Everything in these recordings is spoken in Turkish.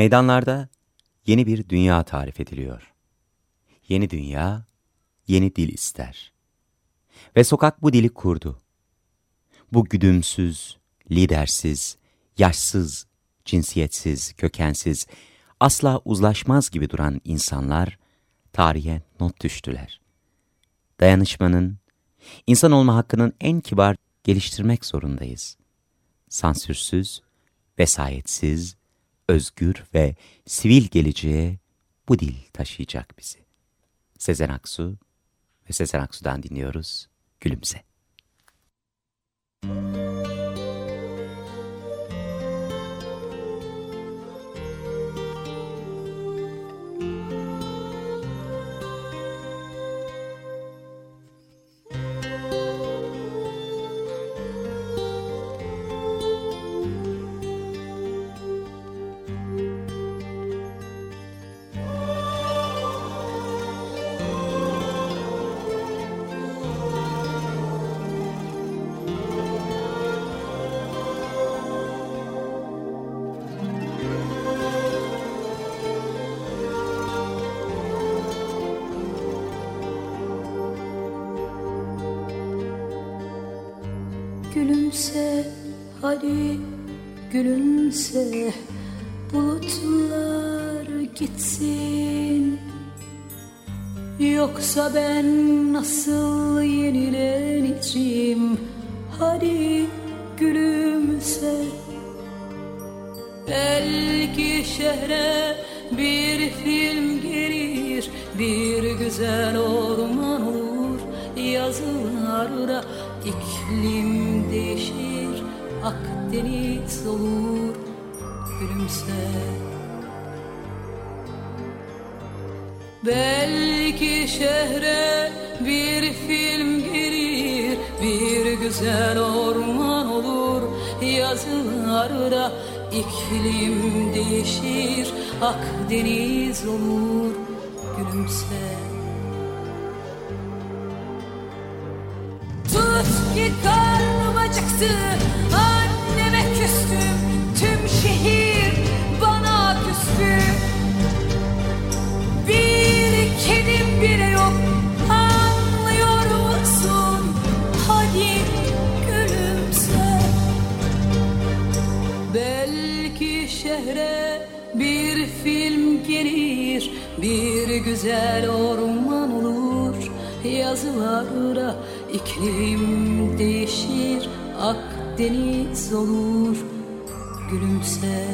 Meydanlarda yeni bir dünya tarif ediliyor. Yeni dünya, yeni dil ister. Ve sokak bu dili kurdu. Bu güdümsüz, lidersiz, yaşsız, cinsiyetsiz, kökensiz, asla uzlaşmaz gibi duran insanlar tarihe not düştüler. Dayanışmanın, insan olma hakkının en kibar geliştirmek zorundayız. Sansürsüz, vesayetsiz, özgür ve sivil geleceğe bu dil taşıyacak bizi. Sezen Aksu ve Sezen Aksu'dan dinliyoruz Gülümse. Gülümse hadi gülümse. Bulutlar gitsin. Yoksa ben nasıl yenileneceğim? Hadi gülümse. Belki şehre bir film gelir Bir güzel orman olur. Yazılarda iklim değişir Akdeniz olur gülümse. Belki şehre bir film girir Bir güzel orman olur. Yazılarda iklim değişir Akdeniz olur gülümse. Ki karnım Anneme küstüm Tüm şehir bana küstü. Bir kedim bile yok Anlıyor musun? Hadi gülümse. Belki şehre bir film gelir Bir güzel orman olur. Yazılarda iklim değişir Akdeniz olur gülümse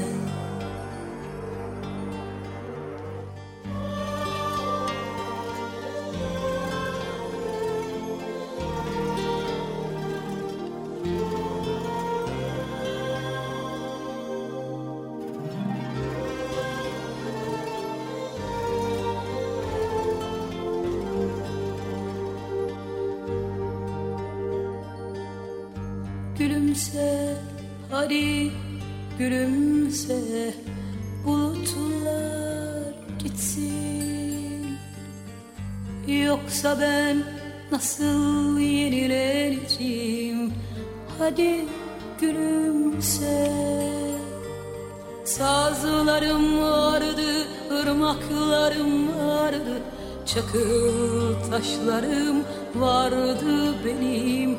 Gülümse hadi gülümse bulutlar gitsin. Yoksa ben nasıl yenileneceğim? Hadi gülümse. Sazlarım vardı, ırmaklarım vardı Çakıl taşlarım vardı benim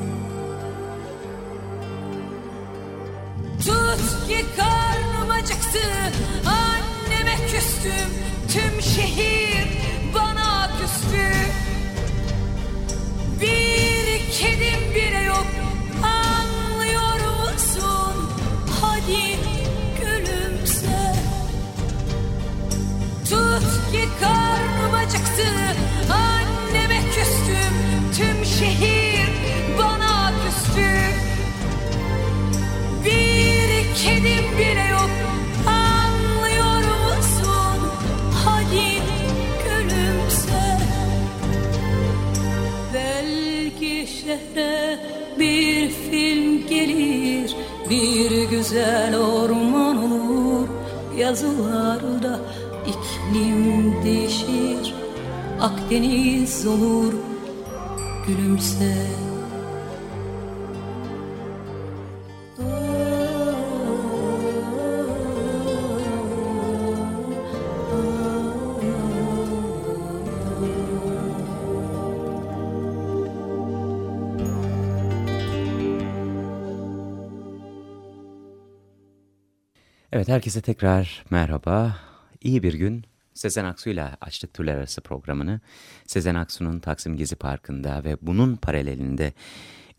ki karnım acıktı? Anneme küstüm tüm şehir bana küstü. Bir kedim bile yok anlıyor musun? Hadi gülümse. Tut ki karnım acıktı şehre bir film gelir Bir güzel orman olur. Yazılarda iklim değişir Akdeniz olur Gülümse Evet herkese tekrar merhaba. İyi bir gün. Sezen Aksu ile açtık türler arası programını. Sezen Aksu'nun Taksim Gezi Parkı'nda ve bunun paralelinde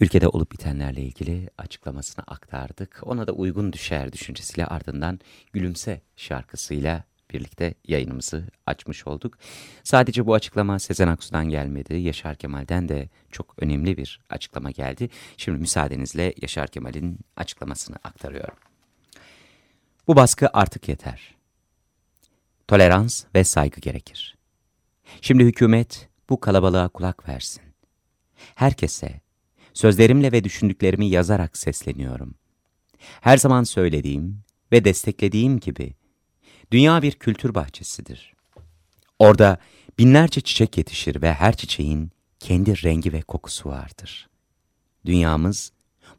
ülkede olup bitenlerle ilgili açıklamasını aktardık. Ona da uygun düşer düşüncesiyle ardından Gülümse şarkısıyla birlikte yayınımızı açmış olduk. Sadece bu açıklama Sezen Aksu'dan gelmedi. Yaşar Kemal'den de çok önemli bir açıklama geldi. Şimdi müsaadenizle Yaşar Kemal'in açıklamasını aktarıyorum. Bu baskı artık yeter. Tolerans ve saygı gerekir. Şimdi hükümet bu kalabalığa kulak versin. Herkese, sözlerimle ve düşündüklerimi yazarak sesleniyorum. Her zaman söylediğim ve desteklediğim gibi, dünya bir kültür bahçesidir. Orada binlerce çiçek yetişir ve her çiçeğin kendi rengi ve kokusu vardır. Dünyamız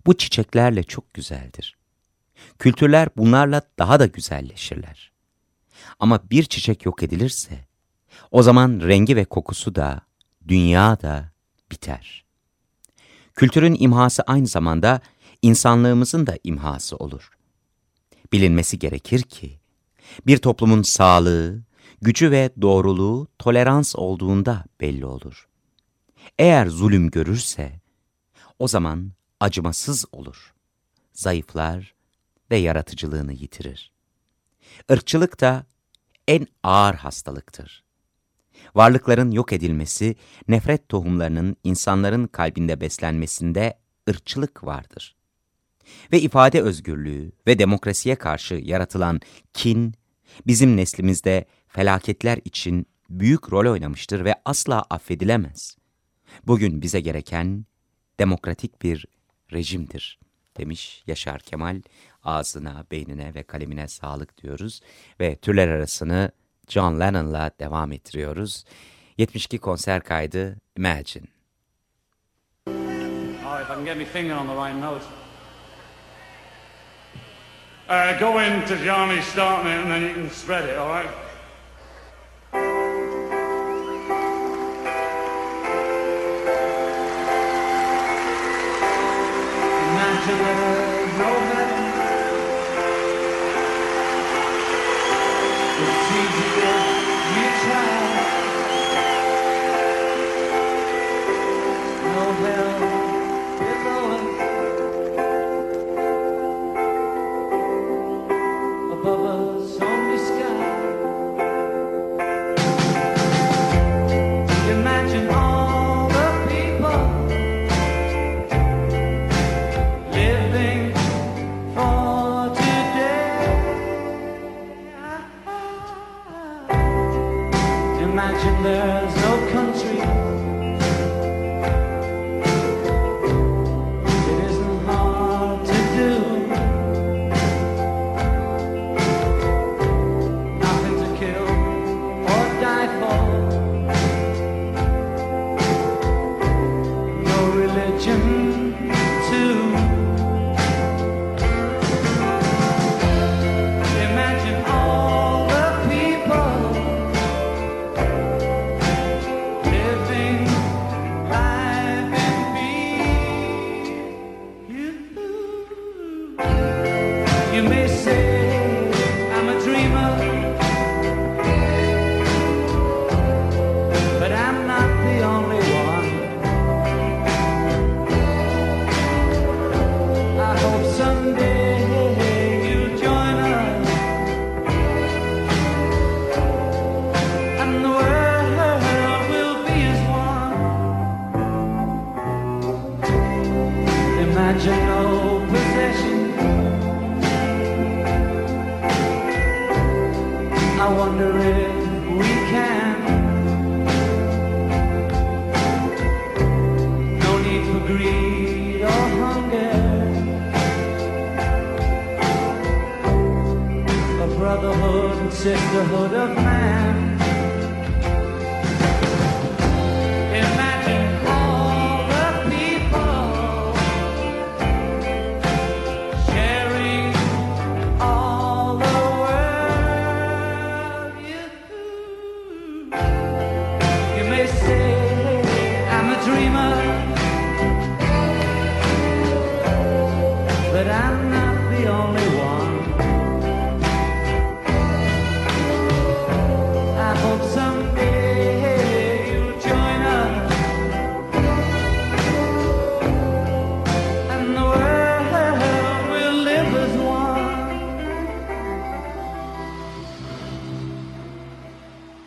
bu çiçeklerle çok güzeldir. Kültürler bunlarla daha da güzelleşirler. Ama bir çiçek yok edilirse, o zaman rengi ve kokusu da, dünya da biter. Kültürün imhası aynı zamanda insanlığımızın da imhası olur. Bilinmesi gerekir ki, bir toplumun sağlığı, gücü ve doğruluğu tolerans olduğunda belli olur. Eğer zulüm görürse, o zaman acımasız olur. Zayıflar ve yaratıcılığını yitirir. Irkçılık da en ağır hastalıktır. Varlıkların yok edilmesi, nefret tohumlarının insanların kalbinde beslenmesinde ırkçılık vardır. Ve ifade özgürlüğü ve demokrasiye karşı yaratılan kin, bizim neslimizde felaketler için büyük rol oynamıştır ve asla affedilemez. Bugün bize gereken demokratik bir rejimdir, demiş Yaşar Kemal ağzına, beynine ve kalemine sağlık diyoruz. Ve türler arasını John Lennon'la devam ettiriyoruz. 72 konser kaydı Imagine. Right, if I can get my finger on the right note. Uh, go into Johnny starting it and then you can spread it, all? Imagine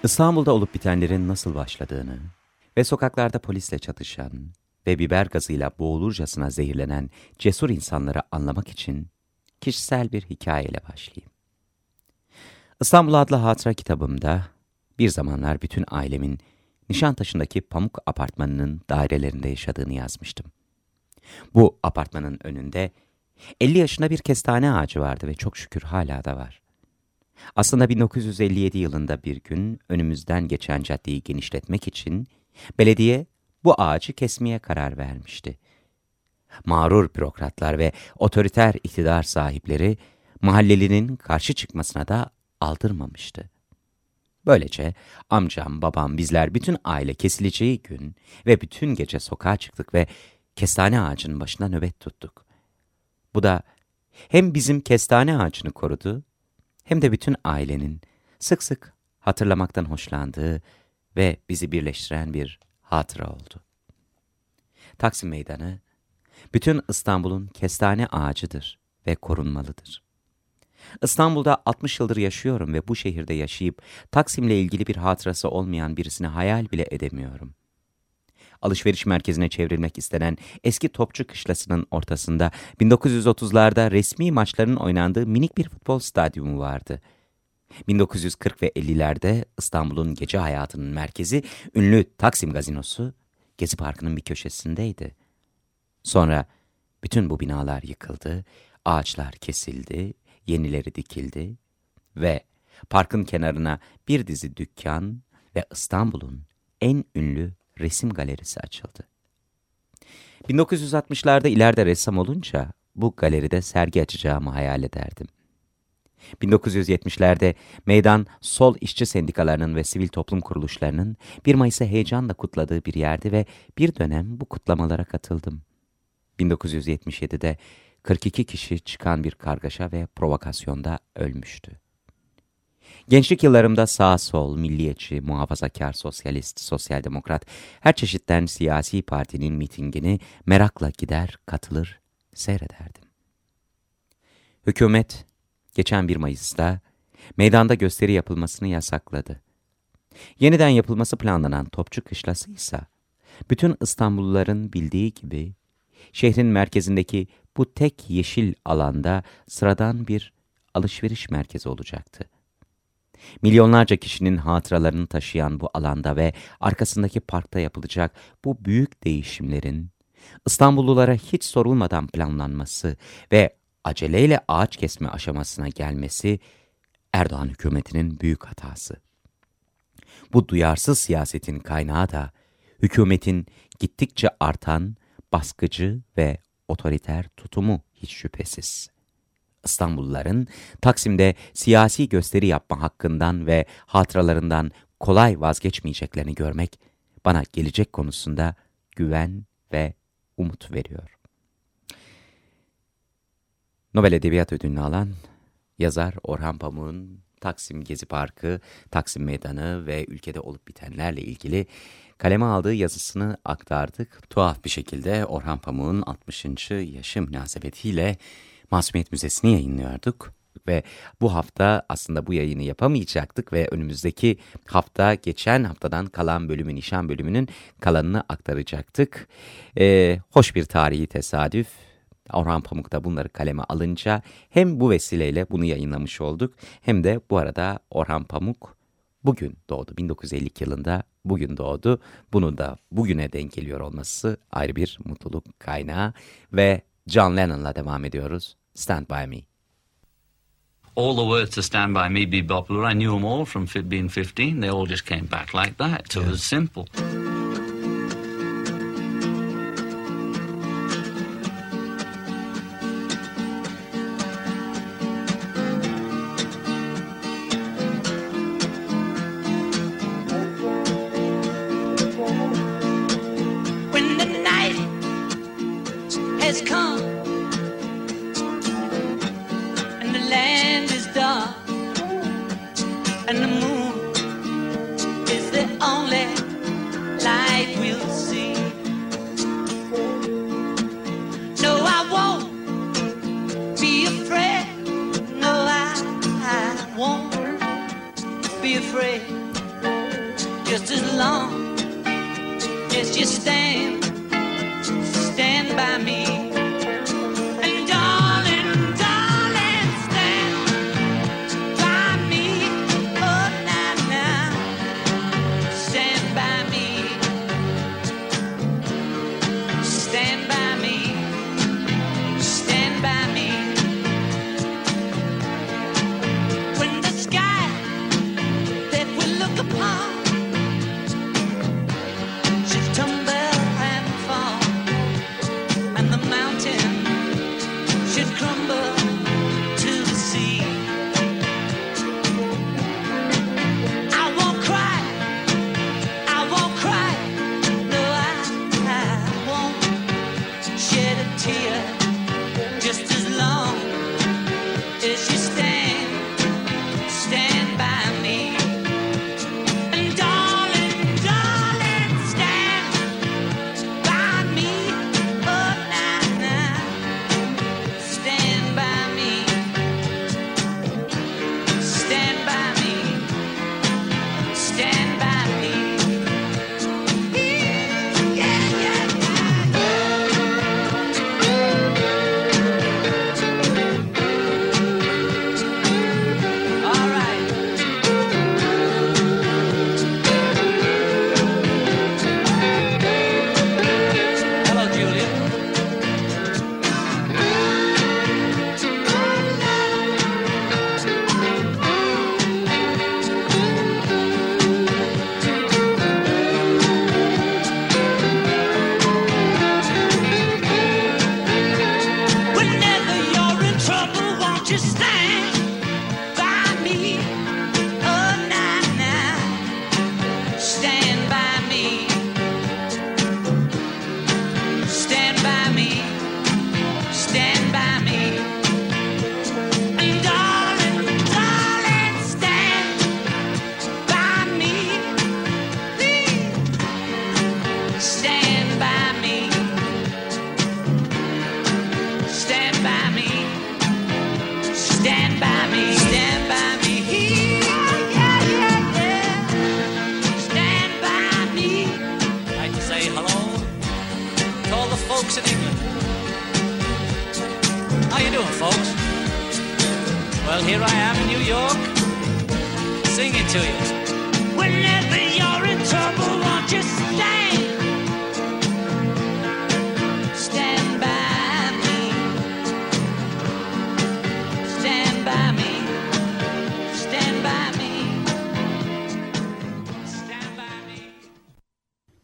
İstanbul'da olup bitenlerin nasıl başladığını ve sokaklarda polisle çatışan ve biber gazıyla boğulurcasına zehirlenen cesur insanları anlamak için kişisel bir hikayeyle başlayayım. İstanbul adlı hatıra kitabımda bir zamanlar bütün ailemin Nişantaşı'ndaki Pamuk Apartmanı'nın dairelerinde yaşadığını yazmıştım. Bu apartmanın önünde 50 yaşında bir kestane ağacı vardı ve çok şükür hala da var. Aslında 1957 yılında bir gün önümüzden geçen caddeyi genişletmek için belediye bu ağacı kesmeye karar vermişti. Mağrur bürokratlar ve otoriter iktidar sahipleri mahallelinin karşı çıkmasına da aldırmamıştı. Böylece amcam, babam, bizler bütün aile kesileceği gün ve bütün gece sokağa çıktık ve kestane ağacının başına nöbet tuttuk. Bu da hem bizim kestane ağacını korudu hem de bütün ailenin sık sık hatırlamaktan hoşlandığı ve bizi birleştiren bir hatıra oldu. Taksim Meydanı, bütün İstanbul'un kestane ağacıdır ve korunmalıdır. İstanbul'da 60 yıldır yaşıyorum ve bu şehirde yaşayıp Taksim'le ilgili bir hatırası olmayan birisini hayal bile edemiyorum. Alışveriş merkezine çevrilmek istenen eski topçu kışlasının ortasında 1930'larda resmi maçların oynandığı minik bir futbol stadyumu vardı. 1940 ve 50'lerde İstanbul'un gece hayatının merkezi ünlü Taksim Gazinosu Gezi Parkı'nın bir köşesindeydi. Sonra bütün bu binalar yıkıldı, ağaçlar kesildi, yenileri dikildi ve parkın kenarına bir dizi dükkan ve İstanbul'un en ünlü resim galerisi açıldı. 1960'larda ileride ressam olunca bu galeride sergi açacağımı hayal ederdim. 1970'lerde meydan sol işçi sendikalarının ve sivil toplum kuruluşlarının 1 Mayıs'ı heyecanla kutladığı bir yerdi ve bir dönem bu kutlamalara katıldım. 1977'de 42 kişi çıkan bir kargaşa ve provokasyonda ölmüştü. Gençlik yıllarımda sağ sol, milliyetçi, muhafazakar, sosyalist, sosyal demokrat, her çeşitten siyasi partinin mitingini merakla gider, katılır, seyrederdim. Hükümet, geçen 1 Mayıs'ta meydanda gösteri yapılmasını yasakladı. Yeniden yapılması planlanan Topçu Kışlası ise, bütün İstanbulluların bildiği gibi, şehrin merkezindeki bu tek yeşil alanda sıradan bir alışveriş merkezi olacaktı. Milyonlarca kişinin hatıralarını taşıyan bu alanda ve arkasındaki parkta yapılacak bu büyük değişimlerin İstanbullulara hiç sorulmadan planlanması ve aceleyle ağaç kesme aşamasına gelmesi Erdoğan hükümetinin büyük hatası. Bu duyarsız siyasetin kaynağı da hükümetin gittikçe artan baskıcı ve otoriter tutumu hiç şüphesiz. İstanbulluların Taksim'de siyasi gösteri yapma hakkından ve hatıralarından kolay vazgeçmeyeceklerini görmek bana gelecek konusunda güven ve umut veriyor. Nobel Edebiyat Ödülünü alan yazar Orhan Pamuk'un Taksim Gezi Parkı, Taksim Meydanı ve ülkede olup bitenlerle ilgili kaleme aldığı yazısını aktardık. Tuhaf bir şekilde Orhan Pamuk'un 60. yaşı münasebetiyle Masumiyet Müzesi'ni yayınlıyorduk ve bu hafta aslında bu yayını yapamayacaktık ve önümüzdeki hafta geçen haftadan kalan bölümü nişan bölümünün kalanını aktaracaktık. Ee, hoş bir tarihi tesadüf. Orhan Pamuk da bunları kaleme alınca hem bu vesileyle bunu yayınlamış olduk hem de bu arada Orhan Pamuk bugün doğdu. 1952 yılında bugün doğdu. Bunu da bugüne denk geliyor olması ayrı bir mutluluk kaynağı ve John Lennon'la devam ediyoruz. Stand By Me. all the words to Stand By Me Be Popular, I knew them all from being 15. They all just came back like that. So yeah. it was simple.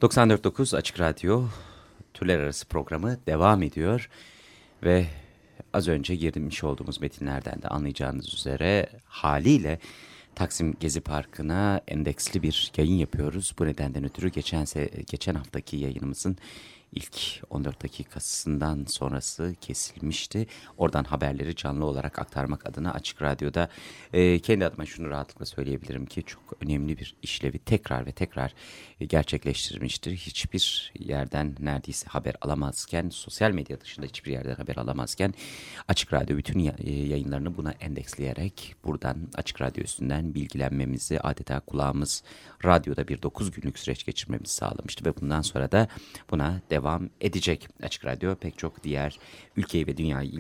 ...94.9 Açık Radyo Türler Arası programı devam ediyor. Ve az önce girmiş olduğumuz metinlerden de anlayacağınız üzere haliyle Taksim Gezi Parkı'na endeksli bir yayın yapıyoruz. Bu nedenden ötürü geçen, geçen haftaki yayınımızın ilk 14 dakikasından sonrası kesilmişti. Oradan haberleri canlı olarak aktarmak adına Açık Radyo'da e, kendi adıma şunu rahatlıkla söyleyebilirim ki çok önemli bir işlevi tekrar ve tekrar e, gerçekleştirmiştir. Hiçbir yerden neredeyse haber alamazken, sosyal medya dışında hiçbir yerden haber alamazken Açık Radyo bütün e, yayınlarını buna endeksleyerek buradan Açık Radyo üstünden bilgilenmemizi adeta kulağımız radyoda bir 9 günlük süreç geçirmemizi sağlamıştı ve bundan sonra da buna devam edecek. Açık Radyo pek çok diğer ülkeyi ve dünyayı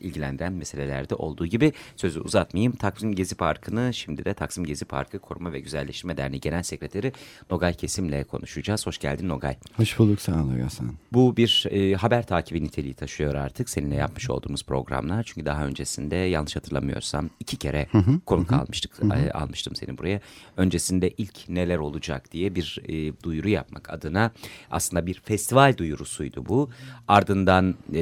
ilgilendiren meselelerde olduğu gibi sözü uzatmayayım. Taksim Gezi Parkı'nı şimdi de Taksim Gezi Parkı Koruma ve Güzelleştirme Derneği Genel Sekreteri Nogay Kesim'le konuşacağız. Hoş geldin Nogay. Hoş bulduk sağ ol Hasan. Bu bir e, haber takibi niteliği taşıyor artık seninle yapmış olduğumuz programlar. Çünkü daha öncesinde yanlış hatırlamıyorsam iki kere hı hı, konuk hı, almıştık. Hı. E, almıştım seni buraya. Öncesinde ilk neler olacak diye bir e, duyuru yapmak adına aslında bir festival duyurusuydu bu. Ardından e,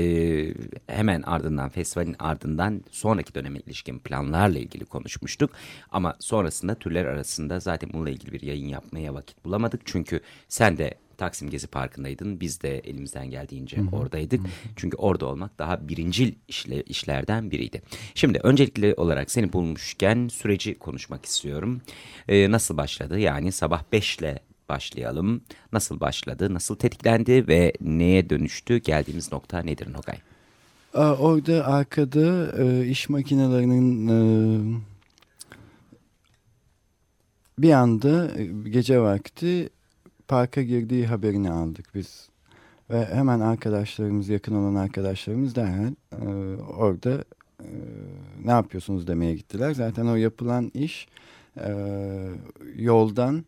hemen ardından festivalin ardından sonraki döneme ilişkin planlarla ilgili konuşmuştuk. Ama sonrasında türler arasında zaten bununla ilgili bir yayın yapmaya vakit bulamadık. Çünkü sen de Taksim Gezi Parkı'ndaydın. Biz de elimizden geldiğince Hı -hı. oradaydık. Hı -hı. Çünkü orada olmak daha birincil işle, işlerden biriydi. Şimdi öncelikli olarak seni bulmuşken süreci konuşmak istiyorum. Ee, nasıl başladı? Yani sabah 5 ile başlayalım. Nasıl başladı? Nasıl tetiklendi ve neye dönüştü? Geldiğimiz nokta nedir Nogay? Orada arkada e, iş makinelerinin e, bir anda e, gece vakti parka girdiği haberini aldık biz. Ve hemen arkadaşlarımız, yakın olan arkadaşlarımız derhal orada ne yapıyorsunuz demeye gittiler. Zaten o yapılan iş yoldan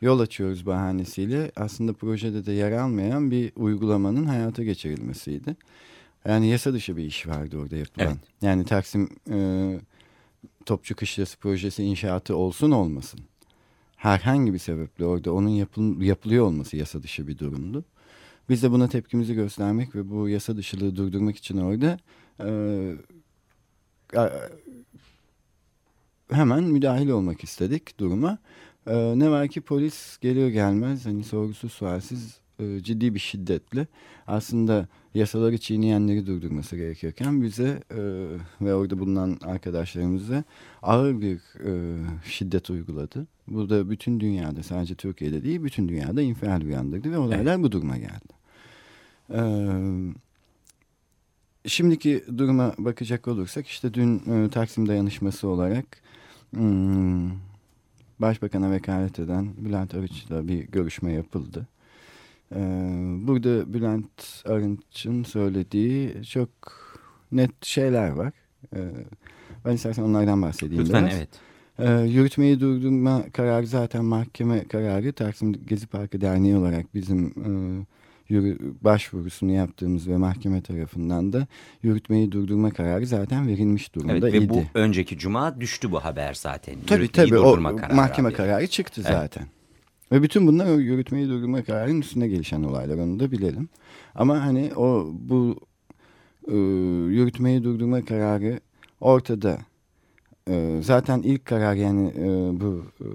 yol açıyoruz bahanesiyle aslında projede de yer almayan bir uygulamanın hayata geçirilmesiydi. Yani yasa dışı bir iş vardı orada yapılan. Evet. Yani Taksim e, Topçu Kışlası projesi inşaatı olsun olmasın herhangi bir sebeple orada onun yapıl yapılıyor olması yasa dışı bir durumdu. Biz de buna tepkimizi göstermek ve bu yasa dışılığı durdurmak için orada e, hemen müdahil olmak istedik duruma. E, ne var ki polis geliyor gelmez hani sorgusuz sualsiz e, ciddi bir şiddetle aslında yasaları çiğneyenleri durdurması gerekirken bize e, ve orada bulunan arkadaşlarımıza ağır bir e, şiddet uyguladı. Bu da bütün dünyada sadece Türkiye'de değil bütün dünyada infial uyandırdı ve olaylar evet. bu duruma geldi. E, şimdiki duruma bakacak olursak işte dün e, Taksim dayanışması olarak hmm, Başbakan'a vekalet eden Bülent Arıç'la bir görüşme yapıldı. Ee, burada Bülent Arınç'ın söylediği çok net şeyler var. Ee, ben istersen onlardan bahsedeyim Lütfen biraz. evet. Ee, yürütmeyi durdurma kararı zaten mahkeme kararı. Taksim Gezi Parkı Derneği olarak bizim e, yürü, başvurusunu yaptığımız ve mahkeme tarafından da yürütmeyi durdurma kararı zaten verilmiş durumda evet, ve idi. bu önceki cuma düştü bu haber zaten. Tabii tabii o mahkeme abi. kararı çıktı evet. zaten. Ve bütün bunlar yürütmeyi durdurma kararının üstüne gelişen olaylar onu da bilelim. Ama hani o bu e, yürütmeyi durdurma kararı ortada. E, zaten ilk karar yani e, bu e,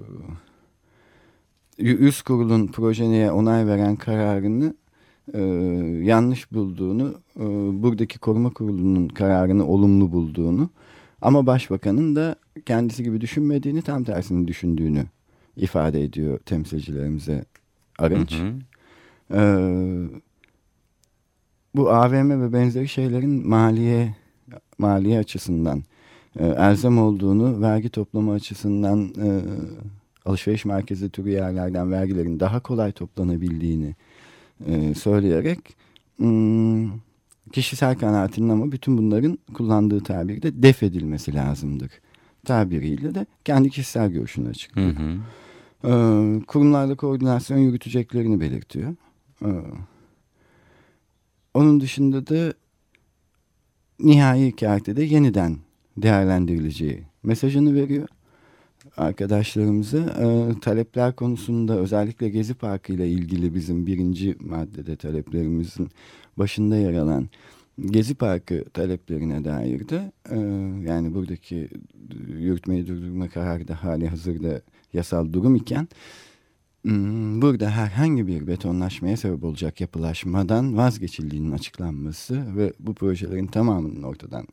üst kurulun projeneye onay veren kararını e, yanlış bulduğunu, e, buradaki koruma kurulunun kararını olumlu bulduğunu ama başbakanın da kendisi gibi düşünmediğini tam tersini düşündüğünü ifade ediyor temsilcilerimize Arınç. Hı hı. Ee, bu AVM ve benzeri şeylerin maliye maliye açısından e, elzem olduğunu, vergi toplama açısından e, alışveriş merkezi türü yerlerden vergilerin daha kolay toplanabildiğini e, söyleyerek hmm, kişisel kanaatinin ama bütün bunların kullandığı tabirde def edilmesi lazımdır tabiriyle de kendi kişisel görüşünü açıklıyor. Hı hı. Ee, kurumlarla koordinasyon yürüteceklerini belirtiyor. Ee, onun dışında da nihai kertede yeniden değerlendirileceği mesajını veriyor arkadaşlarımıza. Ee, talepler konusunda özellikle Gezi Parkı ile ilgili bizim birinci maddede taleplerimizin başında yer alan Gezi Parkı taleplerine dair de e, yani buradaki yürütmeyi durdurma kararı da hali hazırda yasal durum iken hmm, burada herhangi bir betonlaşmaya sebep olacak yapılaşmadan vazgeçildiğinin açıklanması ve bu projelerin tamamının ortadan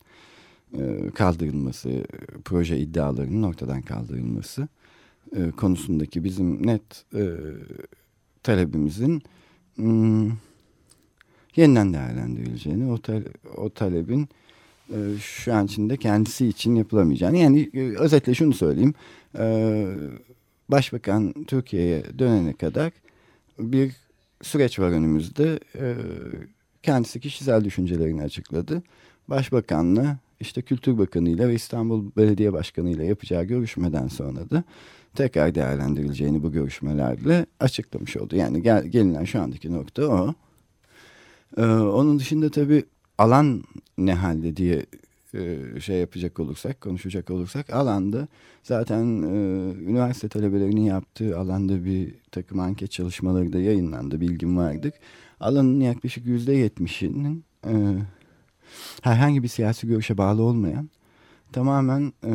e, kaldırılması, proje iddialarının ortadan kaldırılması e, konusundaki bizim net talebimizin hmm, yeniden değerlendirileceğini, o, ta o talebin e, şu an içinde kendisi için yapılamayacağını. Yani e, özetle şunu söyleyeyim. E, Başbakan Türkiye'ye dönene kadar bir süreç var önümüzde. E, kendisi kişisel düşüncelerini açıkladı. Başbakanla işte Kültür Bakanı ile ve İstanbul Belediye Başkanı ile yapacağı görüşmeden sonra da tekrar değerlendirileceğini bu görüşmelerle açıklamış oldu. Yani gel, gelinen şu andaki nokta o. Ee, onun dışında tabii alan ne halde diye e, şey yapacak olursak, konuşacak olursak alanda zaten e, üniversite talebelerinin yaptığı alanda bir takım anket çalışmaları da yayınlandı, bilgim vardır. Alanın yaklaşık yüzde yetmişinin e, herhangi bir siyasi görüşe bağlı olmayan tamamen e,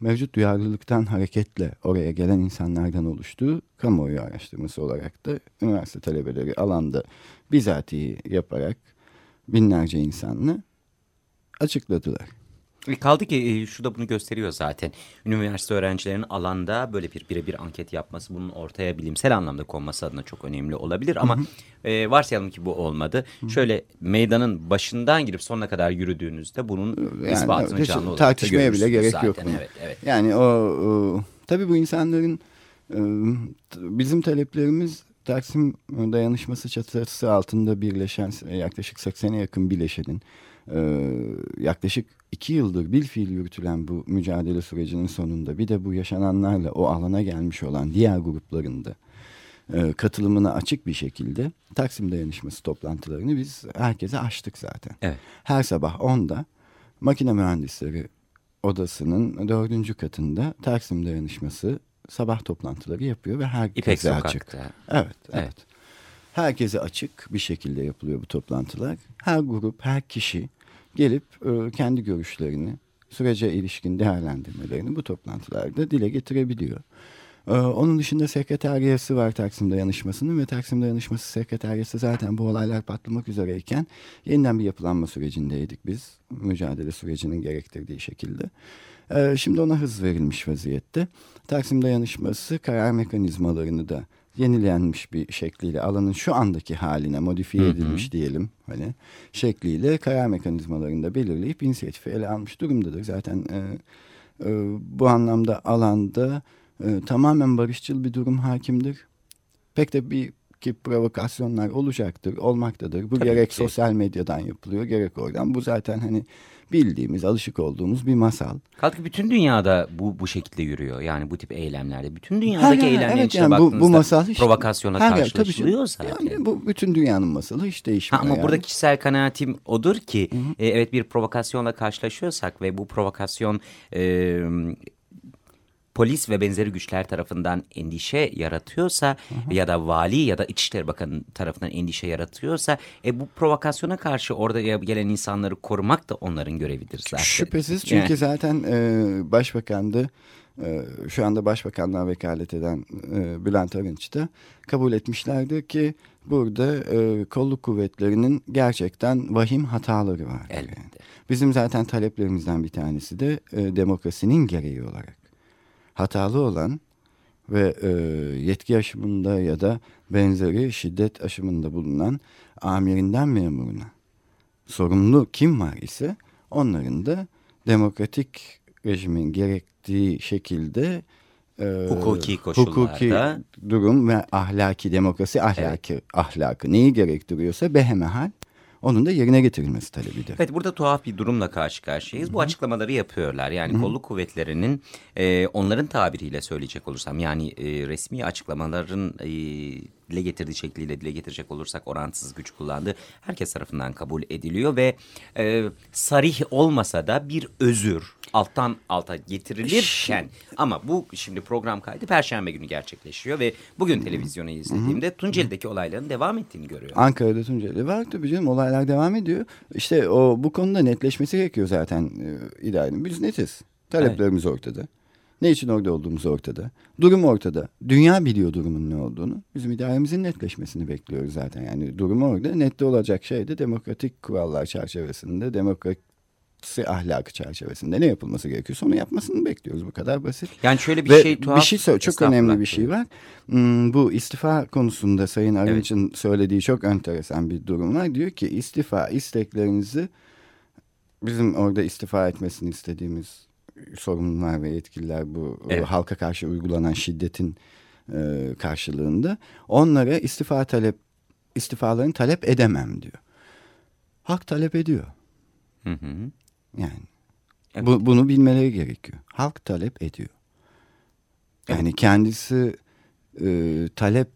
mevcut duyarlılıktan hareketle oraya gelen insanlardan oluştuğu kamuoyu araştırması olarak da üniversite talebeleri alanda bizatihi yaparak binlerce insanla açıkladılar. Kaldı ki e, şu da bunu gösteriyor zaten. Üniversite öğrencilerinin alanda böyle bir birebir anket yapması bunun ortaya bilimsel anlamda konması adına çok önemli olabilir. Ama e, varsayalım ki bu olmadı. Hı -hı. Şöyle meydanın başından girip sonuna kadar yürüdüğünüzde bunun yani, ispatını evet, canlı olarak Tartışmaya bile gerek zaten. yok. Evet, evet. Yani o, o tabii bu insanların e, bizim taleplerimiz Taksim dayanışması çatısı altında birleşen yaklaşık 80'e yakın bileşenin e, yaklaşık iki yıldır bil fiil yürütülen bu mücadele sürecinin sonunda bir de bu yaşananlarla o alana gelmiş olan diğer gruplarında e, katılımına açık bir şekilde Taksim Dayanışması toplantılarını biz herkese açtık zaten. Evet. Her sabah 10'da makine mühendisleri odasının dördüncü katında Taksim Dayanışması sabah toplantıları yapıyor ve herkese açık. Evet, evet. evet. Herkese açık bir şekilde yapılıyor bu toplantılar. Her grup, her kişi gelip e, kendi görüşlerini, sürece ilişkin değerlendirmelerini bu toplantılarda dile getirebiliyor. E, onun dışında sekreteriyası var Taksim Dayanışması'nın ve Taksim Dayanışması sekreteriyası zaten bu olaylar patlamak üzereyken yeniden bir yapılanma sürecindeydik biz. Mücadele sürecinin gerektirdiği şekilde. E, şimdi ona hız verilmiş vaziyette. Taksim Dayanışması karar mekanizmalarını da yenilenmiş bir şekliyle alanın şu andaki haline modifiye edilmiş hı hı. diyelim hani şekliyle karar mekanizmalarında belirleyip inisiyatifi ele almış durumdadır. Zaten e, e, bu anlamda alanda e, tamamen barışçıl bir durum hakimdir. Pek de bir ki provokasyonlar olacaktır, olmaktadır. Bu Tabii gerek ki. sosyal medyadan yapılıyor, gerek oradan. Bu zaten hani bildiğimiz, alışık olduğumuz bir masal. Kaldı ki bütün dünyada bu bu şekilde yürüyor. Yani bu tip eylemlerde. Bütün dünyadaki her, eylemlerin evet, içine yani bu, bu masal hiç, provokasyona her, karşılaşılıyor zaten. Yani bu bütün dünyanın masalı hiç değişmiyor. Ha, ama yani. burada kişisel kanaatim odur ki Hı -hı. E, evet bir provokasyonla karşılaşıyorsak ve bu provokasyon e, polis ve benzeri güçler tarafından endişe yaratıyorsa hı hı. ya da vali ya da İçişleri Bakanı tarafından endişe yaratıyorsa e, bu provokasyona karşı orada gelen insanları korumak da onların görevidir zaten. Şüphesiz çünkü yani. zaten e, başbakan da e, şu anda başbakanlığa vekalet eden e, Bülent Arınç da kabul etmişlerdi ki burada e, kolluk kuvvetlerinin gerçekten vahim hataları var. Elbette. Bizim zaten taleplerimizden bir tanesi de demokrasinin gereği olarak hatalı olan ve e, yetki aşımında ya da benzeri şiddet aşımında bulunan amirinden memuruna sorumlu kim var ise onların da demokratik rejimin gerektiği şekilde e, hukuki koşullarda hukuki durum ve ahlaki demokrasi ahlaki evet. ahlakı neyi gerektiriyorsa behemehal onun da yerine getirilmesi talebidir. Evet burada tuhaf bir durumla karşı karşıyayız. Hı -hı. Bu açıklamaları yapıyorlar. Yani Hı -hı. kolluk kuvvetlerinin e, onların tabiriyle söyleyecek olursam yani e, resmi açıklamaların e, dile getirdiği şekliyle dile getirecek olursak orantısız güç kullandı. Herkes tarafından kabul ediliyor ve e, sarih olmasa da bir özür alttan alta getirilirken ama bu şimdi program kaydı Perşembe günü gerçekleşiyor ve bugün televizyonu izlediğimde Tunceli'deki olayların devam ettiğini görüyorum. Ankara'da Tunceli var tabii canım olaylar devam ediyor. İşte o bu konuda netleşmesi gerekiyor zaten e, idarenin. Biz netiz. Taleplerimiz evet. ortada. Ne için orada olduğumuz ortada. Durum ortada. Dünya biliyor durumun ne olduğunu. Bizim idaremizin netleşmesini bekliyoruz zaten. Yani durum orada. Nette olacak şey de demokratik kurallar çerçevesinde, demokrasi ahlakı çerçevesinde ne yapılması gerekiyorsa onu yapmasını bekliyoruz. Bu kadar basit. Yani şöyle bir Ve şey tuhaf. Bir şey söyle, çok önemli bir şey var. Hmm, bu istifa konusunda Sayın Arınç'ın evet. söylediği çok enteresan bir durum var. Diyor ki istifa isteklerinizi bizim orada istifa etmesini istediğimiz sorumlular ve yetkililer bu evet. halka karşı uygulanan şiddetin e, karşılığında onlara istifa talep istifalarını talep edemem diyor. Halk talep ediyor. Hı hı. Yani evet. bu, bunu bilmeleri gerekiyor. Halk talep ediyor. Yani evet. kendisi e, talep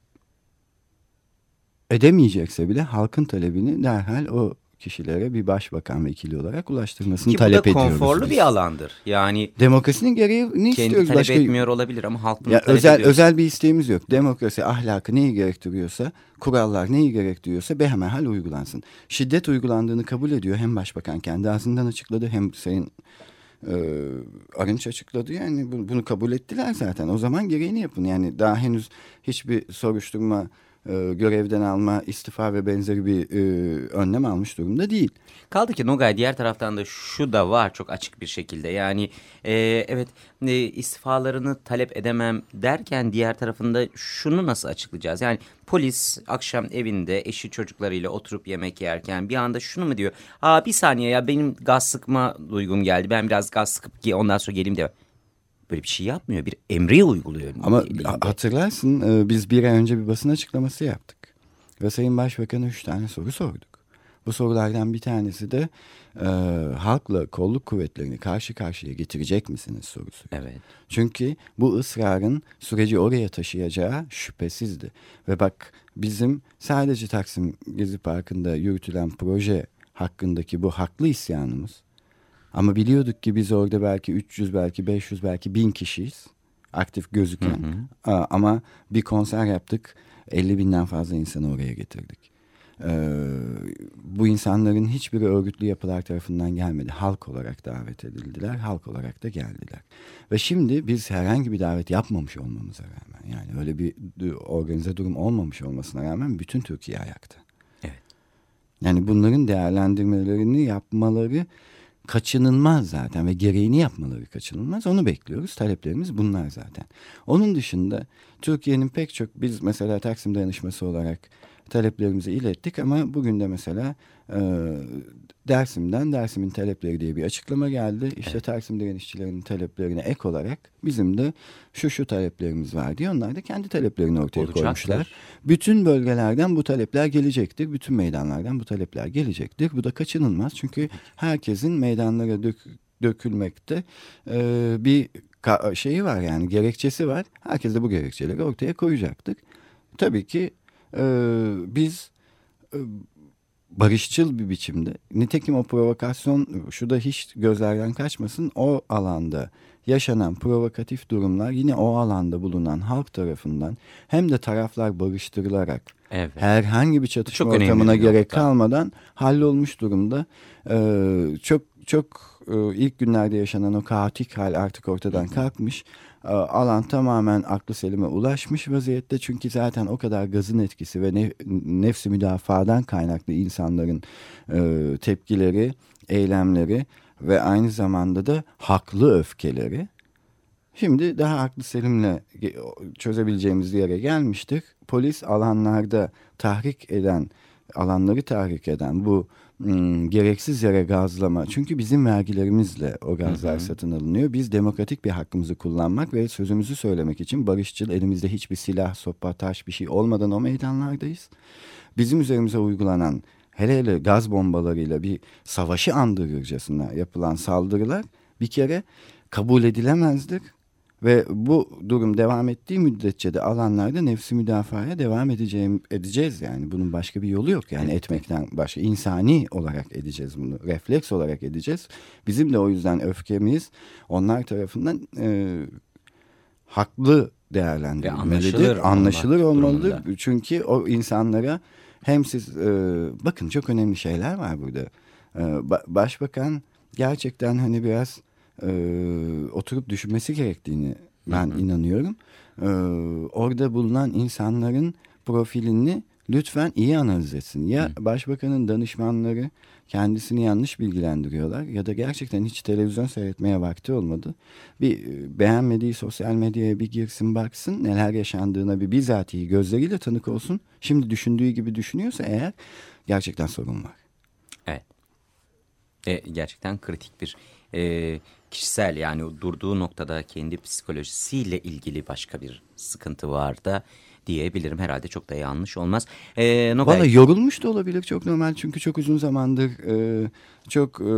edemeyecekse bile halkın talebini derhal o kişilere bir başbakan vekili olarak ulaştırmasını Ki talep ediyoruz. Ki bu da konforlu biz. bir alandır. Yani demokrasinin gereği ne istiyoruz? Kendi talep etmiyor olabilir ama halk bunu ya talep özel, ediyor. özel bir isteğimiz yok. Demokrasi ahlakı neyi gerektiriyorsa, kurallar neyi gerektiriyorsa behemehal uygulansın. Şiddet uygulandığını kabul ediyor. Hem başbakan kendi ağzından açıkladı hem Sayın e, Arınç açıkladı. Yani bunu kabul ettiler zaten. O zaman gereğini yapın. Yani daha henüz hiçbir soruşturma e, görevden alma, istifa ve benzeri bir e, önlem almış durumda değil. Kaldı ki Nogay diğer taraftan da şu da var çok açık bir şekilde. Yani e, evet e, istifalarını talep edemem derken diğer tarafında şunu nasıl açıklayacağız? Yani polis akşam evinde eşi çocuklarıyla oturup yemek yerken bir anda şunu mu diyor? Aa bir saniye ya benim gaz sıkma duygum geldi ben biraz gaz sıkıp ondan sonra geleyim diyor böyle bir şey yapmıyor. Bir emri uyguluyor. Ama hatırlarsın e, biz bir ay önce bir basın açıklaması yaptık. Ve Sayın Başbakan'a üç tane soru sorduk. Bu sorulardan bir tanesi de e, halkla kolluk kuvvetlerini karşı karşıya getirecek misiniz sorusu. Evet. Çünkü bu ısrarın süreci oraya taşıyacağı şüphesizdi. Ve bak bizim sadece Taksim Gezi Parkı'nda yürütülen proje hakkındaki bu haklı isyanımız ama biliyorduk ki biz orada belki 300 belki 500 belki 1000 kişiyiz aktif gözüken. Hı hı. Ama bir konser yaptık 50 binden fazla insanı oraya getirdik. Ee, bu insanların hiçbiri örgütlü yapılar tarafından gelmedi. Halk olarak davet edildiler, halk olarak da geldiler. Ve şimdi biz herhangi bir davet yapmamış olmamıza rağmen, yani öyle bir organize durum olmamış olmasına rağmen bütün Türkiye ayakta. Evet. Yani bunların değerlendirmelerini yapmaları kaçınılmaz zaten ve gereğini yapmaları kaçınılmaz. Onu bekliyoruz. Taleplerimiz bunlar zaten. Onun dışında Türkiye'nin pek çok biz mesela Taksim Dayanışması olarak taleplerimizi ilettik ama bugün de mesela e, Dersim'den Dersim'in talepleri diye bir açıklama geldi. İşte evet. Taksim direnişçilerinin taleplerine ek olarak bizim de şu şu taleplerimiz var diye onlar da kendi taleplerini ortaya Olacaktır. koymuşlar. Bütün bölgelerden bu talepler gelecektir. Bütün meydanlardan bu talepler gelecektir. Bu da kaçınılmaz çünkü herkesin meydanlara dök, dökülmekte e, bir şeyi var yani gerekçesi var. Herkes de bu gerekçeleri ortaya koyacaktık. Tabii ki e, biz e, barışçıl bir biçimde. Nitekim o provokasyon şu da hiç gözlerden kaçmasın o alanda yaşanan provokatif durumlar yine o alanda bulunan halk tarafından hem de taraflar barıştırılarak evet. herhangi bir çatışma çok ortamına gerek nokta. kalmadan hallolmuş durumda. Ee, çok çok e, ilk günlerde yaşanan o kaotik hal artık ortadan kalkmış. E, alan tamamen aklı selime ulaşmış vaziyette. Çünkü zaten o kadar gazın etkisi ve nef nefsi müdafadan kaynaklı insanların e, tepkileri, eylemleri ve aynı zamanda da haklı öfkeleri. Şimdi daha aklı selimle çözebileceğimiz yere gelmiştik. Polis alanlarda tahrik eden, alanları tahrik eden bu Hmm, gereksiz yere gazlama. Çünkü bizim vergilerimizle o gazlar hı hı. satın alınıyor. Biz demokratik bir hakkımızı kullanmak ve sözümüzü söylemek için barışçıl elimizde hiçbir silah, sopa, taş bir şey olmadan o meydanlardayız. Bizim üzerimize uygulanan hele hele gaz bombalarıyla bir savaşı andırırcasına yapılan saldırılar bir kere kabul edilemezdir. Ve bu durum devam ettiği müddetçe de alanlarda nefsi müdafaya devam edeceğim, edeceğiz yani. Bunun başka bir yolu yok yani etmekten başka. insani olarak edeceğiz bunu. Refleks olarak edeceğiz. Bizim de o yüzden öfkemiz onlar tarafından e, haklı değerlendirilmelidir. Anlaşılır, anlaşılır olmalıdır. Durumunda. Çünkü o insanlara hem siz e, bakın çok önemli şeyler var burada. E, başbakan gerçekten hani biraz e, oturup düşünmesi gerektiğini ben hı hı. inanıyorum. E, orada bulunan insanların profilini lütfen iyi analiz etsin. Ya hı. başbakanın danışmanları kendisini yanlış bilgilendiriyorlar ya da gerçekten hiç televizyon seyretmeye vakti olmadı. Bir e, beğenmediği sosyal medyaya bir girsin baksın neler yaşandığına bir bizatihi gözleriyle tanık olsun. Şimdi düşündüğü gibi düşünüyorsa eğer gerçekten sorun var. Evet. E, gerçekten kritik bir e, kişisel yani durduğu noktada kendi psikolojisiyle ilgili başka bir sıkıntı var da diyebilirim. Herhalde çok da yanlış olmaz. Ee, Nogay... Valla yorulmuş da olabilir çok normal çünkü çok uzun zamandır e, çok e,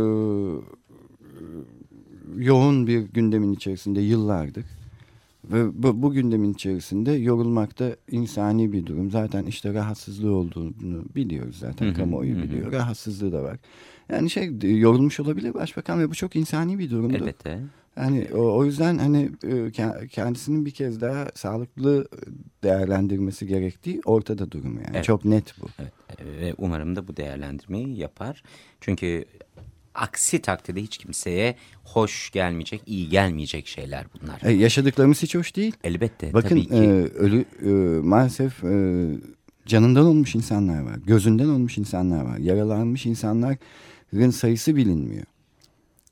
yoğun bir gündemin içerisinde yıllardır. Ve bu, bu gündemin içerisinde yorulmak da insani bir durum. Zaten işte rahatsızlığı olduğunu biliyoruz zaten. Hı hı, Kamuoyu hı. biliyor. Rahatsızlığı da var. Yani şey yorulmuş olabilir başbakan ve bu çok insani bir durumdu. Elbette. Yani o, o yüzden hani e, kendisinin bir kez daha sağlıklı değerlendirmesi gerektiği ortada durum yani. Evet. Çok net bu. Evet. Ve umarım da bu değerlendirmeyi yapar. Çünkü aksi takdirde hiç kimseye hoş gelmeyecek, iyi gelmeyecek şeyler bunlar. E, yaşadıklarımız hiç hoş değil. Elbette Bakın, tabii ki. E, ölü, e, maalesef e, canından olmuş insanlar var. Gözünden olmuş insanlar var. Yaralanmış insanların sayısı bilinmiyor.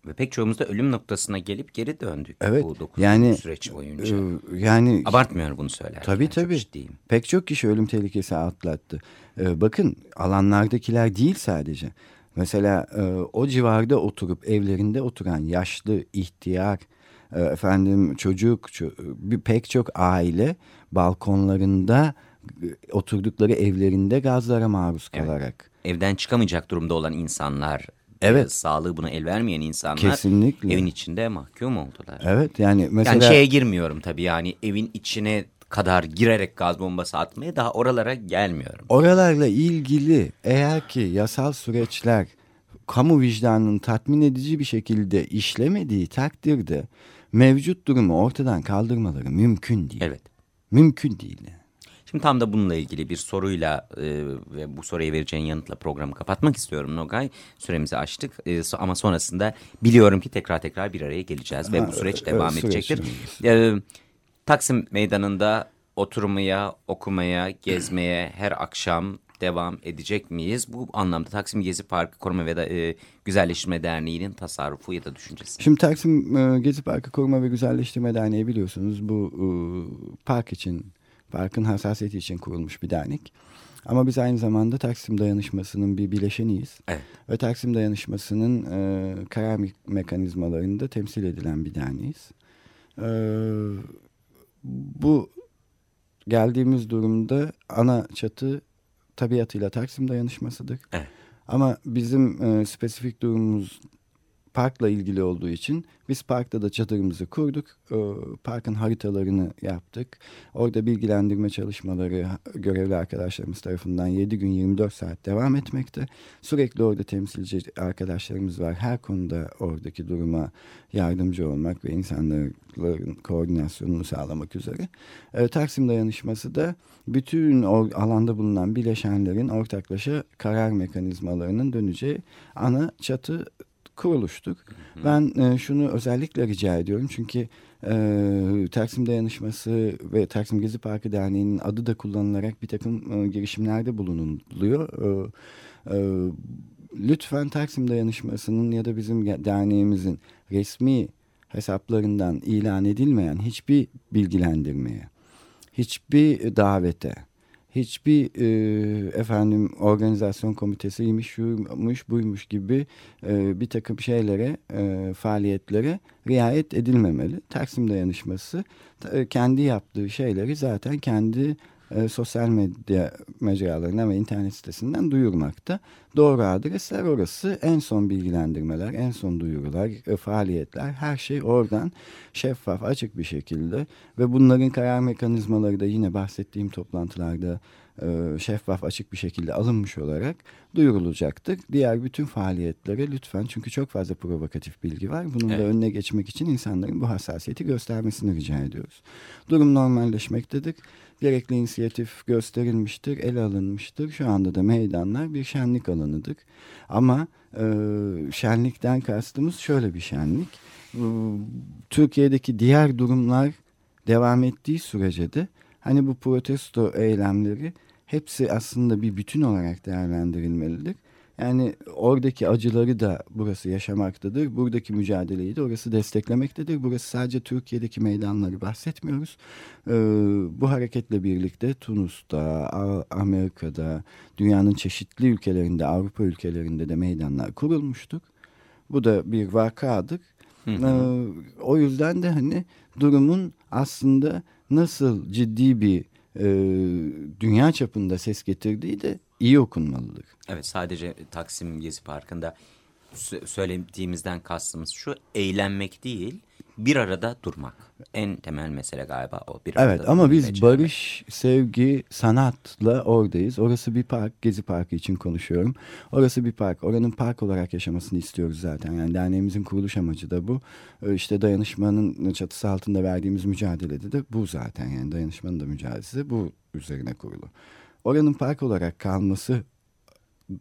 Ve pek çoğumuz da ölüm noktasına gelip geri döndük evet, bu yani, süreç boyunca. E, yani Abartmıyorum bunu söylerken. Tabii tabii. Pek çok kişi ölüm tehlikesi atlattı. E, bakın alanlardakiler değil sadece. Mesela e, o civarda oturup evlerinde oturan yaşlı, ihtiyar, e, efendim çocuk, ço bir pek çok aile balkonlarında e, oturdukları evlerinde gazlara maruz kalarak. Evet. Evden çıkamayacak durumda olan insanlar Evet. E, sağlığı buna el vermeyen insanlar Kesinlikle. evin içinde mahkum oldular. Evet yani mesela. Yani şeye girmiyorum tabii yani evin içine kadar girerek gaz bombası atmaya daha oralara gelmiyorum. Oralarla ilgili eğer ki yasal süreçler kamu vicdanının tatmin edici bir şekilde işlemediği takdirde mevcut durumu ortadan kaldırmaları mümkün değil. Evet. Mümkün değil. Şimdi tam da bununla ilgili bir soruyla e, ve bu soruya vereceğin yanıtla programı kapatmak istiyorum Nogay. Süremizi açtık e, ama sonrasında biliyorum ki tekrar tekrar bir araya geleceğiz ha, ve bu süreç devam evet, edecektir. E, Taksim Meydanı'nda oturmaya, okumaya, gezmeye her akşam devam edecek miyiz? Bu anlamda Taksim Gezi Parkı Koruma ve e, Güzelleştirme Derneği'nin tasarrufu ya da düşüncesi. Şimdi Taksim e, Gezi Parkı Koruma ve Güzelleştirme Derneği biliyorsunuz bu e, park için, parkın hassasiyeti için kurulmuş bir dernek. Ama biz aynı zamanda Taksim Dayanışması'nın bir bileşeniyiz. Evet. Ve Taksim Dayanışması'nın e, karar me mekanizmalarında temsil edilen bir derneğiz. E, bu geldiğimiz durumda ana çatı tabiatıyla Taksim dayanışmasıdır. Evet. Ama bizim e, spesifik durumumuz parkla ilgili olduğu için biz parkta da çadırımızı kurduk. E, parkın haritalarını yaptık. Orada bilgilendirme çalışmaları görevli arkadaşlarımız tarafından 7 gün 24 saat devam etmekte. Sürekli orada temsilci arkadaşlarımız var. Her konuda oradaki duruma yardımcı olmak ve insanların koordinasyonunu sağlamak üzere. E, Taksim Dayanışması da bütün alanda bulunan bileşenlerin ortaklaşa karar mekanizmalarının döneceği ana çatı kuruluştuk. Hı Ben e, şunu özellikle rica ediyorum çünkü e, Taksim Dayanışması ve Taksim Gezi Parkı Derneği'nin adı da kullanılarak bir takım e, girişimlerde bulunuluyor. E, e, lütfen Taksim Dayanışması'nın ya da bizim derneğimizin resmi hesaplarından ilan edilmeyen hiçbir bilgilendirmeye, hiçbir davete, hiçbir e, efendim organizasyon komitesiymiş, şuymuş, buymuş gibi e, bir takım şeylere, e, faaliyetlere riayet edilmemeli. Taksim dayanışması e, kendi yaptığı şeyleri zaten kendi e, sosyal medya mecralarına ve internet sitesinden duyurmakta. Doğru adresler orası. En son bilgilendirmeler, en son duyurular, e, faaliyetler her şey oradan şeffaf, açık bir şekilde ve bunların karar mekanizmaları da yine bahsettiğim toplantılarda e, şeffaf açık bir şekilde alınmış olarak duyurulacaktır. Diğer bütün faaliyetlere lütfen çünkü çok fazla provokatif bilgi var. Bunun evet. da önüne geçmek için insanların bu hassasiyeti göstermesini rica ediyoruz. Durum normalleşmektedir. Gerekli inisiyatif gösterilmiştir, ele alınmıştır. Şu anda da meydanlar bir şenlik alanıdır. Ama e, şenlikten kastımız şöyle bir şenlik. Türkiye'deki diğer durumlar devam ettiği sürece de hani bu protesto eylemleri hepsi aslında bir bütün olarak değerlendirilmelidir. Yani oradaki acıları da burası yaşamaktadır. Buradaki mücadeleyi de orası desteklemektedir. Burası sadece Türkiye'deki meydanları bahsetmiyoruz. Ee, bu hareketle birlikte Tunus'ta, Amerika'da, dünyanın çeşitli ülkelerinde, Avrupa ülkelerinde de meydanlar kurulmuştur. Bu da bir vakadır. Hı hı. Ee, o yüzden de hani durumun aslında nasıl ciddi bir e, dünya çapında ses getirdiği de iyi okunmalıdır. Evet sadece Taksim Gezi Parkı'nda söylediğimizden kastımız şu eğlenmek değil bir arada durmak. En temel mesele galiba o. Bir evet ama biz becermek. barış, sevgi, sanatla oradayız. Orası bir park, Gezi Parkı için konuşuyorum. Orası bir park. Oranın park olarak yaşamasını istiyoruz zaten. Yani derneğimizin kuruluş amacı da bu. Ee, işte dayanışmanın çatısı altında verdiğimiz mücadelede de bu zaten. Yani dayanışmanın da mücadelesi bu üzerine kurulu. Oranın park olarak kalması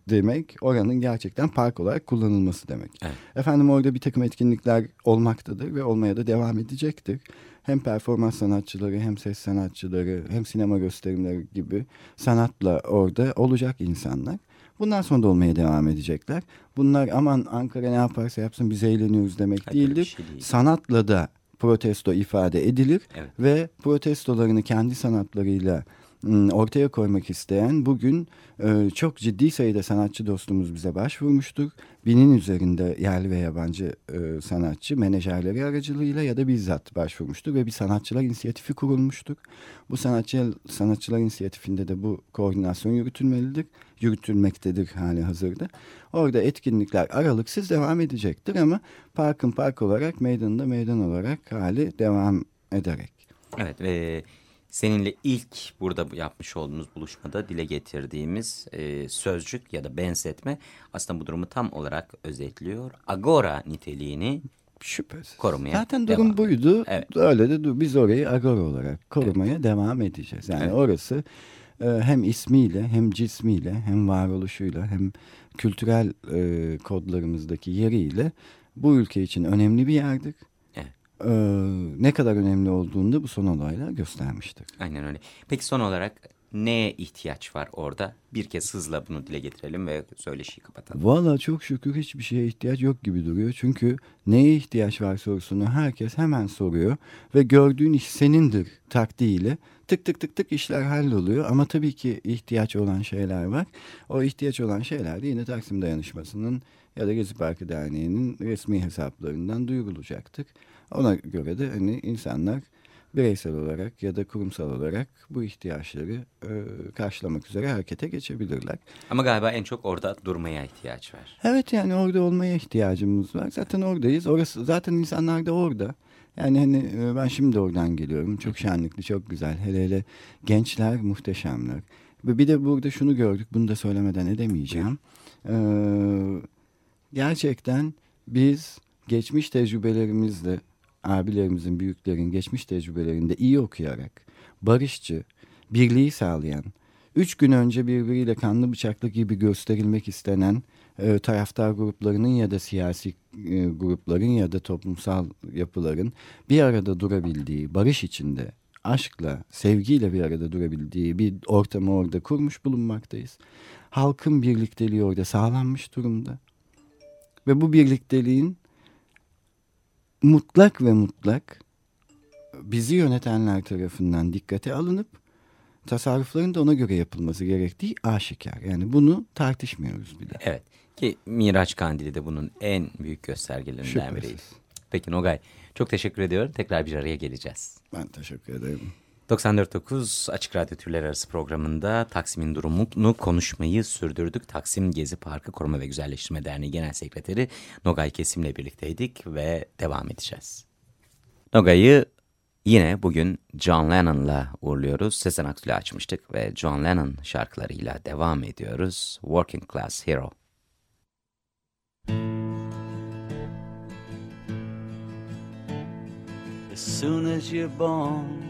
demek oranın gerçekten park olarak kullanılması demek. Evet. Efendim orada bir takım etkinlikler olmaktadır ve olmaya da devam edecektir. Hem performans sanatçıları hem ses sanatçıları hem sinema gösterimleri gibi sanatla orada olacak insanlar. Bundan sonra da olmaya devam edecekler. Bunlar aman Ankara ne yaparsa yapsın biz eğleniyoruz demek Hayır, değildir. Şey değil. Sanatla da protesto ifade edilir evet. ve protestolarını kendi sanatlarıyla ortaya koymak isteyen bugün e, çok ciddi sayıda sanatçı dostumuz bize başvurmuştur. Binin üzerinde yerli ve yabancı e, sanatçı menajerleri aracılığıyla ya da bizzat başvurmuştur ve bir sanatçılar inisiyatifi kurulmuştur. Bu sanatçı, sanatçılar inisiyatifinde de bu koordinasyon yürütülmelidir, yürütülmektedir hali hazırda. Orada etkinlikler aralıksız devam edecektir ama parkın park olarak, meydanında meydan olarak hali devam ederek. Evet ve Seninle ilk burada yapmış olduğumuz buluşmada dile getirdiğimiz e, sözcük ya da benzetme aslında bu durumu tam olarak özetliyor. Agora niteliğini Şüphesiz. korumaya Zaten durum devam. buydu. Evet. Öyle de biz orayı agora olarak korumaya evet. devam edeceğiz. Yani evet. orası e, hem ismiyle hem cismiyle hem varoluşuyla hem kültürel e, kodlarımızdaki yeriyle bu ülke için önemli bir yerdir e, ne kadar önemli olduğunu da bu son olayla göstermiştir. Aynen öyle. Peki son olarak neye ihtiyaç var orada? Bir kez hızla bunu dile getirelim ve söyleşiyi kapatalım. Valla çok şükür hiçbir şeye ihtiyaç yok gibi duruyor. Çünkü neye ihtiyaç var sorusunu herkes hemen soruyor. Ve gördüğün iş senindir taktiğiyle tık tık tık tık işler halloluyor. Ama tabii ki ihtiyaç olan şeyler var. O ihtiyaç olan şeyler de yine Taksim Dayanışması'nın ya da Gezi Parkı Derneği'nin resmi hesaplarından duyurulacaktır. Ona göre de hani insanlar bireysel olarak ya da kurumsal olarak bu ihtiyaçları e, karşılamak üzere harekete geçebilirler. Ama galiba en çok orada durmaya ihtiyaç var. Evet yani orada olmaya ihtiyacımız var. Zaten oradayız. Orası zaten insanlar da orada. Yani hani e, ben şimdi oradan geliyorum. Çok şenlikli, çok güzel. Hele hele gençler muhteşemler. Ve bir de burada şunu gördük. Bunu da söylemeden edemeyeceğim. Ee, gerçekten biz geçmiş tecrübelerimizle abilerimizin, büyüklerin geçmiş tecrübelerinde iyi okuyarak, barışçı, birliği sağlayan, üç gün önce birbiriyle kanlı bıçaklı gibi gösterilmek istenen e, taraftar gruplarının ya da siyasi e, grupların ya da toplumsal yapıların bir arada durabildiği, barış içinde, aşkla, sevgiyle bir arada durabildiği bir ortamı orada kurmuş bulunmaktayız. Halkın birlikteliği orada sağlanmış durumda. Ve bu birlikteliğin mutlak ve mutlak bizi yönetenler tarafından dikkate alınıp tasarrufların da ona göre yapılması gerektiği aşikar. Yani bunu tartışmıyoruz bile. Evet ki Miraç Kandili de bunun en büyük göstergelerinden biriydi. Peki Nogay çok teşekkür ediyorum. Tekrar bir araya geleceğiz. Ben teşekkür ederim. 94.9 Açık Radyo Türler Arası programında Taksim'in durumunu konuşmayı sürdürdük. Taksim Gezi Parkı Koruma ve Güzelleştirme Derneği Genel Sekreteri Nogay Kesim'le birlikteydik ve devam edeceğiz. Nogay'ı yine bugün John Lennon'la uğurluyoruz. Sezen Aksu'yla açmıştık ve John Lennon şarkılarıyla devam ediyoruz. Working Class Hero. As soon as you're born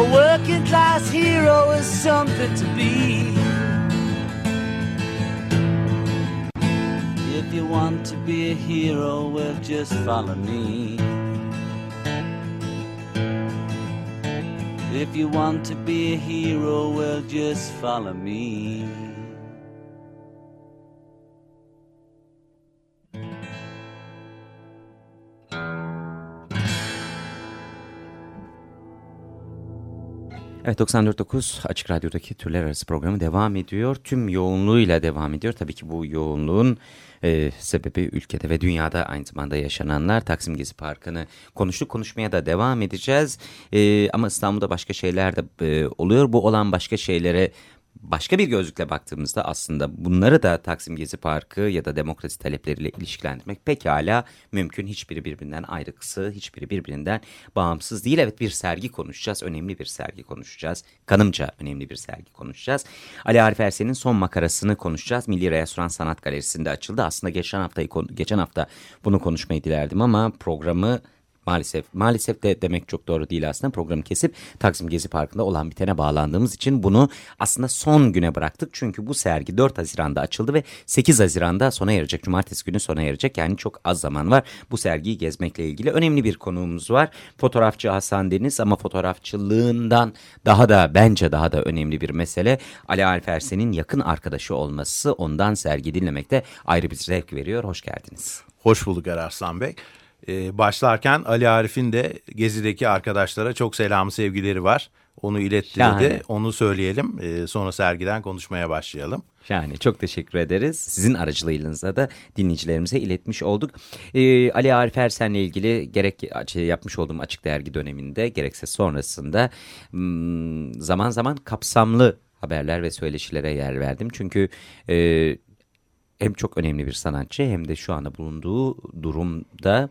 A working class hero is something to be. If you want to be a hero, well, just follow me. If you want to be a hero, well, just follow me. Evet 94.9 Açık Radyo'daki Türler Arası programı devam ediyor. Tüm yoğunluğuyla devam ediyor. Tabii ki bu yoğunluğun e, sebebi ülkede ve dünyada aynı zamanda yaşananlar. Taksim Gezi Parkı'nı konuştuk. Konuşmaya da devam edeceğiz. E, ama İstanbul'da başka şeyler de e, oluyor. Bu olan başka şeylere başka bir gözlükle baktığımızda aslında bunları da Taksim Gezi Parkı ya da demokrasi talepleriyle ilişkilendirmek pekala mümkün. Hiçbiri birbirinden ayrıksı, hiçbiri birbirinden bağımsız değil. Evet bir sergi konuşacağız, önemli bir sergi konuşacağız. Kanımca önemli bir sergi konuşacağız. Ali Arif Ersen'in son makarasını konuşacağız. Milli Restoran Sanat Galerisi'nde açıldı. Aslında geçen haftayı geçen hafta bunu konuşmayı dilerdim ama programı Maalesef, maalesef de demek çok doğru değil aslında programı kesip Taksim Gezi Parkı'nda olan bitene bağlandığımız için bunu aslında son güne bıraktık. Çünkü bu sergi 4 Haziran'da açıldı ve 8 Haziran'da sona erecek. Cumartesi günü sona erecek yani çok az zaman var. Bu sergiyi gezmekle ilgili önemli bir konuğumuz var. Fotoğrafçı Hasan Deniz ama fotoğrafçılığından daha da bence daha da önemli bir mesele. Ali Arif Ersen'in yakın arkadaşı olması ondan sergi dinlemekte ayrı bir zevk veriyor. Hoş geldiniz. Hoş bulduk Erarslan Bey. Ee, başlarken Ali Arif'in de Gezi'deki arkadaşlara çok selam sevgileri var. Onu iletti Şahane. dedi. Onu söyleyelim. Ee, sonra sergiden konuşmaya başlayalım. Yani çok teşekkür ederiz. Sizin aracılığınızla da dinleyicilerimize iletmiş olduk. Ee, Ali Arif Ersen'le ilgili gerek şey yapmış olduğum açık dergi döneminde gerekse sonrasında hmm, zaman zaman kapsamlı haberler ve söyleşilere yer verdim. Çünkü e, hem çok önemli bir sanatçı hem de şu anda bulunduğu durumda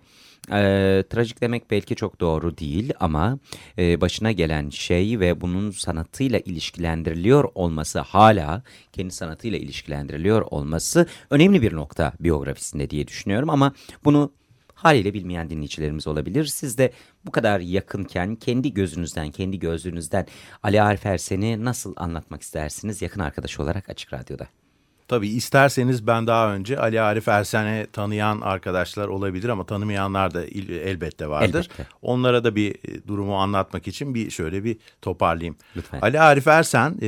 e, trajik demek belki çok doğru değil ama e, başına gelen şey ve bunun sanatıyla ilişkilendiriliyor olması hala kendi sanatıyla ilişkilendiriliyor olması önemli bir nokta biyografisinde diye düşünüyorum ama bunu haliyle bilmeyen dinleyicilerimiz olabilir. Siz de bu kadar yakınken kendi gözünüzden, kendi gözlüğünüzden Ali Arif Ersen'i nasıl anlatmak istersiniz yakın arkadaş olarak Açık Radyo'da? Tabii isterseniz ben daha önce Ali Arif Ersen'i tanıyan arkadaşlar olabilir ama tanımayanlar da elbette vardır. Elbette. Onlara da bir e, durumu anlatmak için bir şöyle bir toparlayayım. Lütfen. Ali Arif Ersen e,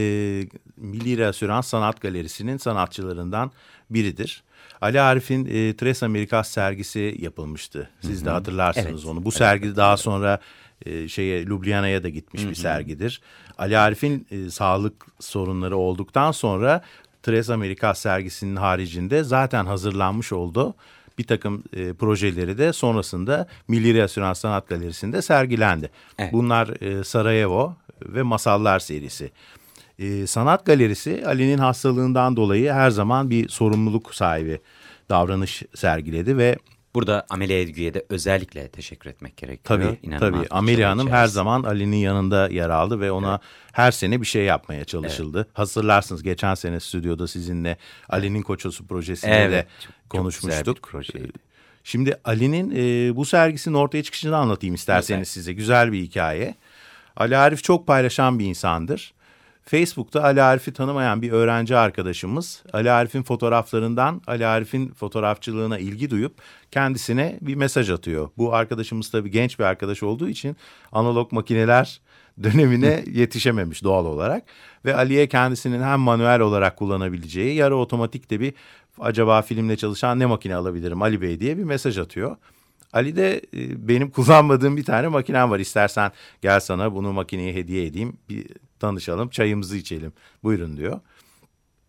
Milli Reasürans Sanat Galerisi'nin sanatçılarından biridir. Ali Arif'in e, Tres Amerikas sergisi yapılmıştı. Siz Hı -hı. de hatırlarsınız evet. onu. Bu evet, sergi daha sonra e, şeye Ljubljana'ya da gitmiş Hı -hı. bir sergidir. Ali Arif'in e, sağlık sorunları olduktan sonra Tres Amerikas sergisinin haricinde zaten hazırlanmış oldu. Bir takım e, projeleri de sonrasında Milli Reasürans Sanat Galerisi'nde sergilendi. Evet. Bunlar e, Sarajevo ve Masallar serisi. E, Sanat Galerisi Ali'nin hastalığından dolayı her zaman bir sorumluluk sahibi davranış sergiledi ve Burada Amelia Edgü'ye de özellikle teşekkür etmek gerekiyor. Tabii İnanılmaz tabii. Amelia Hanım her zaman Ali'nin yanında yer aldı ve ona evet. her sene bir şey yapmaya çalışıldı. Evet. Hatırlarsınız geçen sene stüdyoda sizinle Ali'nin Koçosu projesinde evet. de çok, konuşmuştuk. Çok Şimdi Ali'nin e, bu sergisinin ortaya çıkışını anlatayım isterseniz evet. size. Güzel bir hikaye. Ali Arif çok paylaşan bir insandır. Facebook'ta Ali Arif'i tanımayan bir öğrenci arkadaşımız Ali Arif'in fotoğraflarından Ali Arif'in fotoğrafçılığına ilgi duyup kendisine bir mesaj atıyor. Bu arkadaşımız tabii genç bir arkadaş olduğu için analog makineler dönemine yetişememiş doğal olarak. Ve Ali'ye kendisinin hem manuel olarak kullanabileceği yarı otomatik de bir acaba filmle çalışan ne makine alabilirim Ali Bey diye bir mesaj atıyor. Ali de e, benim kullanmadığım bir tane makinem var. İstersen gel sana bunu makineye hediye edeyim. Bir tanışalım, çayımızı içelim. Buyurun diyor.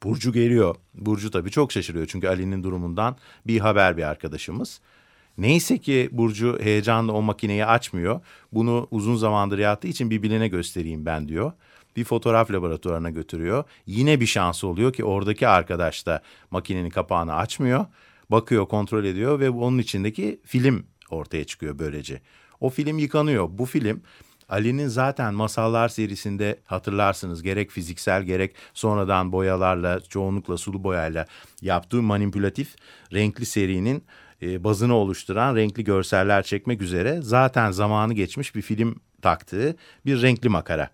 Burcu geliyor. Burcu tabii çok şaşırıyor çünkü Ali'nin durumundan bir haber bir arkadaşımız. Neyse ki Burcu heyecanla o makineyi açmıyor. Bunu uzun zamandır yaptığı için bir bilene göstereyim ben diyor. Bir fotoğraf laboratuvarına götürüyor. Yine bir şans oluyor ki oradaki arkadaş da makinenin kapağını açmıyor. Bakıyor, kontrol ediyor ve onun içindeki film ortaya çıkıyor böylece. O film yıkanıyor. Bu film Ali'nin zaten Masallar serisinde hatırlarsınız gerek fiziksel gerek sonradan boyalarla çoğunlukla sulu boyayla yaptığı manipülatif renkli serinin e, bazını oluşturan renkli görseller çekmek üzere zaten zamanı geçmiş bir film taktığı bir renkli makara.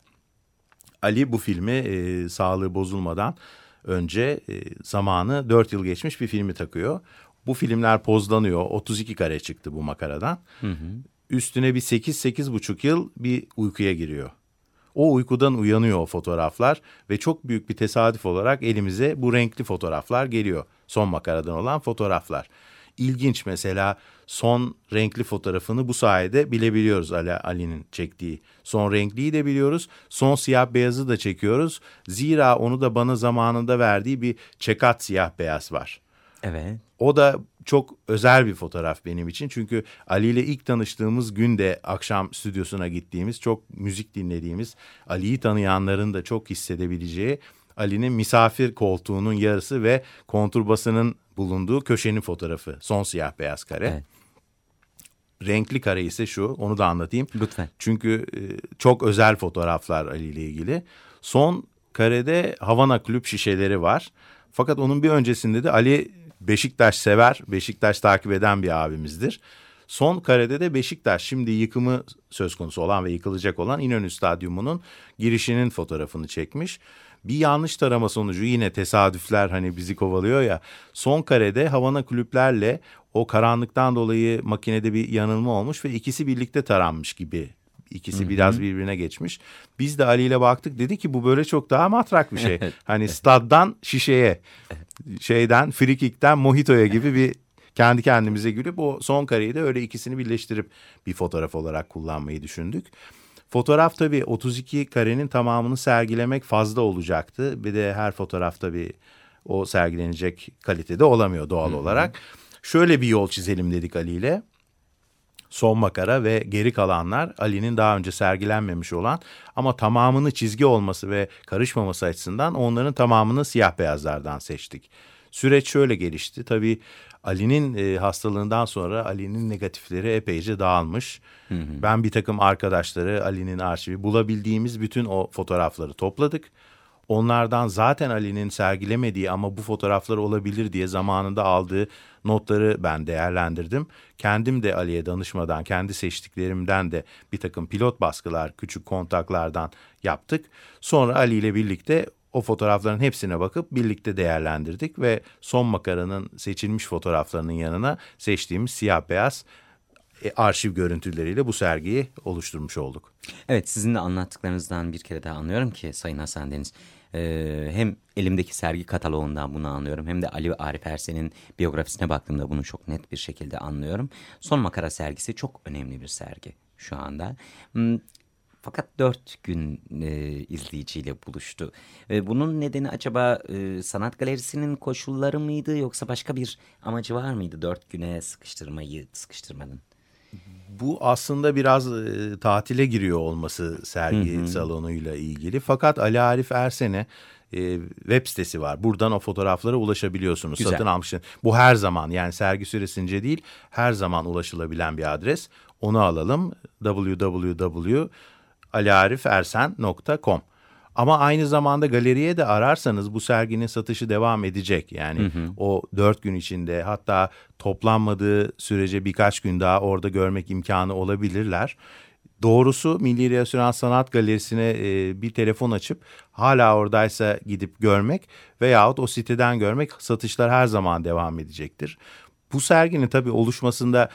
Ali bu filmi e, sağlığı bozulmadan önce e, zamanı 4 yıl geçmiş bir filmi takıyor. Bu filmler pozlanıyor. 32 kare çıktı bu makaradan. Hı hı. Üstüne bir 8-8,5 yıl bir uykuya giriyor. O uykudan uyanıyor o fotoğraflar ve çok büyük bir tesadüf olarak elimize bu renkli fotoğraflar geliyor. Son makaradan olan fotoğraflar. İlginç mesela son renkli fotoğrafını bu sayede bilebiliyoruz Ali Ali'nin çektiği. Son renkliyi de biliyoruz. Son siyah beyazı da çekiyoruz. Zira onu da bana zamanında verdiği bir çekat siyah beyaz var. Evet. O da çok özel bir fotoğraf benim için. Çünkü Ali ile ilk tanıştığımız günde akşam stüdyosuna gittiğimiz, çok müzik dinlediğimiz, Ali'yi tanıyanların da çok hissedebileceği Ali'nin misafir koltuğunun yarısı ve konturbasının bulunduğu köşenin fotoğrafı. Son siyah beyaz kare. Evet. Renkli kare ise şu, onu da anlatayım. Lütfen. Çünkü e, çok özel fotoğraflar Ali ile ilgili. Son karede Havana Kulüp şişeleri var. Fakat onun bir öncesinde de Ali Beşiktaş sever, Beşiktaş takip eden bir abimizdir. Son karede de Beşiktaş şimdi yıkımı söz konusu olan ve yıkılacak olan İnönü Stadyumu'nun girişinin fotoğrafını çekmiş. Bir yanlış tarama sonucu yine tesadüfler hani bizi kovalıyor ya. Son karede Havana kulüplerle o karanlıktan dolayı makinede bir yanılma olmuş ve ikisi birlikte taranmış gibi İkisi Hı-hı. biraz birbirine geçmiş. Biz de Ali ile baktık dedi ki bu böyle çok daha matrak bir şey. hani staddan şişeye şeyden frikikten mojitoya gibi bir kendi kendimize gülüp o son kareyi de öyle ikisini birleştirip bir fotoğraf olarak kullanmayı düşündük. Fotoğraf tabii 32 karenin tamamını sergilemek fazla olacaktı. Bir de her fotoğrafta bir o sergilenecek kalitede olamıyor doğal Hı-hı. olarak. Şöyle bir yol çizelim dedik Ali ile. Son makara ve geri kalanlar Ali'nin daha önce sergilenmemiş olan ama tamamını çizgi olması ve karışmaması açısından onların tamamını siyah beyazlardan seçtik. Süreç şöyle gelişti. Tabii Ali'nin e, hastalığından sonra Ali'nin negatifleri epeyce dağılmış. Hı hı. Ben bir takım arkadaşları Ali'nin arşivi bulabildiğimiz bütün o fotoğrafları topladık. Onlardan zaten Ali'nin sergilemediği ama bu fotoğraflar olabilir diye zamanında aldığı notları ben değerlendirdim. Kendim de Ali'ye danışmadan, kendi seçtiklerimden de bir takım pilot baskılar, küçük kontaklardan yaptık. Sonra Ali ile birlikte o fotoğrafların hepsine bakıp birlikte değerlendirdik ve son makaranın seçilmiş fotoğraflarının yanına seçtiğimiz siyah beyaz e, arşiv görüntüleriyle bu sergiyi oluşturmuş olduk. Evet sizin de anlattıklarınızdan bir kere daha anlıyorum ki Sayın Hasan Deniz ee, hem elimdeki sergi kataloğundan bunu anlıyorum hem de Ali Arif Ersen'in biyografisine baktığımda bunu çok net bir şekilde anlıyorum. Son Makara sergisi çok önemli bir sergi şu anda. Hmm, fakat dört gün e, izleyiciyle buluştu. E, bunun nedeni acaba e, sanat galerisinin koşulları mıydı yoksa başka bir amacı var mıydı dört güne sıkıştırmayı sıkıştırmanın? Bu aslında biraz e, tatile giriyor olması sergi hı hı. salonuyla ilgili. Fakat Ali Arif Ersen'e e, web sitesi var. Buradan o fotoğraflara ulaşabiliyorsunuz. Güzel. Satın almışsın. Bu her zaman yani sergi süresince değil her zaman ulaşılabilen bir adres. Onu alalım. www.aliarifersen.com ama aynı zamanda galeriye de ararsanız bu serginin satışı devam edecek. Yani hı hı. o dört gün içinde hatta toplanmadığı sürece birkaç gün daha orada görmek imkanı olabilirler. Doğrusu Milli Restorans Sanat Galerisi'ne e, bir telefon açıp hala oradaysa gidip görmek veyahut o siteden görmek satışlar her zaman devam edecektir. Bu serginin tabii oluşmasında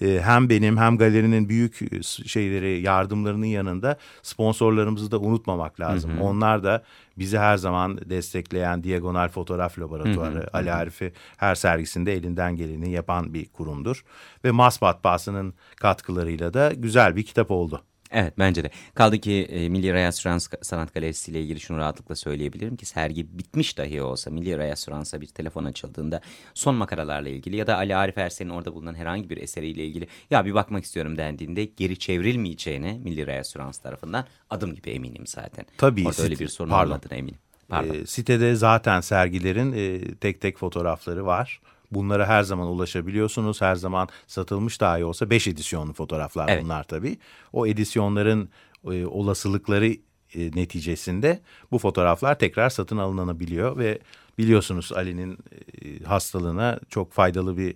hem benim hem galerinin büyük e, şeyleri yardımlarının yanında sponsorlarımızı da unutmamak lazım. Hı hı. Onlar da bizi her zaman destekleyen Diagonal Fotoğraf Laboratuvarı, hı hı. Ali Arif'i her sergisinde elinden geleni yapan bir kurumdur. Ve Mas Matbaası'nın katkılarıyla da güzel bir kitap oldu. Evet bence de. Kaldı ki e, Milli Restoran Sanat Galerisi ile ilgili şunu rahatlıkla söyleyebilirim ki sergi bitmiş dahi olsa Milli Restoran'a bir telefon açıldığında son makaralarla ilgili ya da Ali Arif Ersen'in orada bulunan herhangi bir eseriyle ilgili ya bir bakmak istiyorum dendiğinde geri çevrilmeyeceğine Milli Restoran tarafından adım gibi eminim zaten. Tabii. Orada öyle bir sorun pardon. olmadığına eminim. Pardon. E, sitede zaten sergilerin e, tek tek fotoğrafları var. Bunlara her zaman ulaşabiliyorsunuz. Her zaman satılmış dahi olsa 5 edisyonlu fotoğraflar evet. bunlar tabii. O edisyonların e, olasılıkları e, neticesinde bu fotoğraflar tekrar satın alınabiliyor ve biliyorsunuz Ali'nin e, hastalığına çok faydalı bir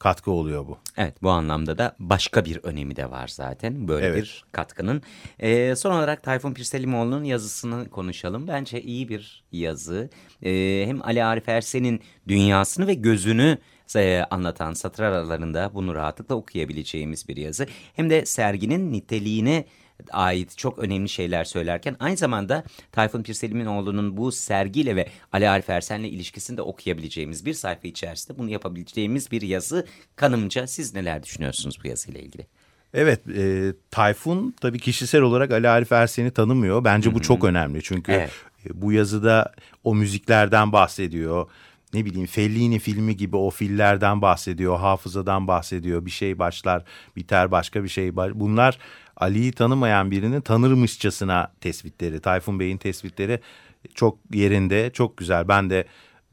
katkı oluyor bu. Evet bu anlamda da başka bir önemi de var zaten böyle evet. bir katkının. Ee, son olarak Tayfun Pirselimoğlu'nun yazısını konuşalım. Bence iyi bir yazı. Ee, hem Ali Arif Ersen'in dünyasını ve gözünü e, anlatan satır aralarında bunu rahatlıkla okuyabileceğimiz bir yazı. Hem de serginin niteliğine ait çok önemli şeyler söylerken aynı zamanda Tayfun Pirseliminoğlu'nun bu sergiyle ve Ali Arif Ersen'le ilişkisini de okuyabileceğimiz bir sayfa içerisinde bunu yapabileceğimiz bir yazı kanımca. Siz neler düşünüyorsunuz bu yazıyla ilgili? Evet, e, Tayfun tabii kişisel olarak Ali Arif Ersen'i tanımıyor. Bence bu Hı -hı. çok önemli çünkü evet. E, bu yazıda o müziklerden bahsediyor ne bileyim Fellini filmi gibi o fillerden bahsediyor, hafızadan bahsediyor. Bir şey başlar, biter başka bir şey. Bunlar Ali'yi tanımayan birinin tanırmışçasına tespitleri. Tayfun Bey'in tespitleri çok yerinde, çok güzel. Ben de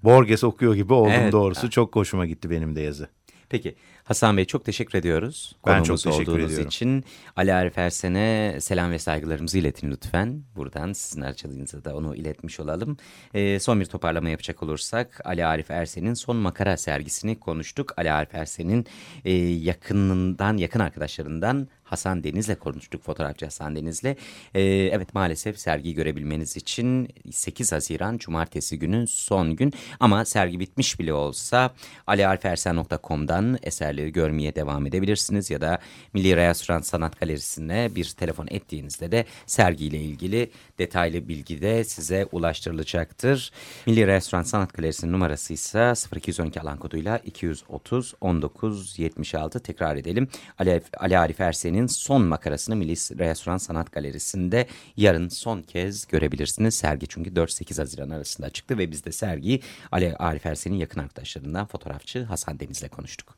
Borges okuyor gibi oldum evet. doğrusu. Çok hoşuma gitti benim de yazı. Peki Hasan Bey çok teşekkür ediyoruz. Ben çok teşekkür olduğunuz ediyorum. için Ali Arif Ersen'e selam ve saygılarımızı iletin lütfen. Buradan sizin aracılığınızla da onu iletmiş olalım. E, son bir toparlama yapacak olursak Ali Arif Ersen'in son makara sergisini konuştuk. Ali Arif Ersen'in e, yakınından, yakın arkadaşlarından Hasan Deniz'le konuştuk fotoğrafçı Hasan Deniz'le. Ee, evet maalesef sergiyi görebilmeniz için 8 Haziran Cumartesi günü son gün ama sergi bitmiş bile olsa aliarfersen.com'dan eserleri görmeye devam edebilirsiniz ya da Milli Restoran Sanat Galerisi'ne bir telefon ettiğinizde de sergiyle ilgili detaylı bilgi de size ulaştırılacaktır. Milli Restoran Sanat Galerisi'nin numarası ise 0212 alan koduyla 230 19 76 tekrar edelim. Ali, Ali Arif Ersen'in Galerisi'nin son makarasını Milli Restoran Sanat Galerisi'nde yarın son kez görebilirsiniz. Sergi çünkü 4-8 Haziran arasında çıktı ve biz de sergiyi Ali Arif Ersen'in yakın arkadaşlarından fotoğrafçı Hasan Deniz'le konuştuk.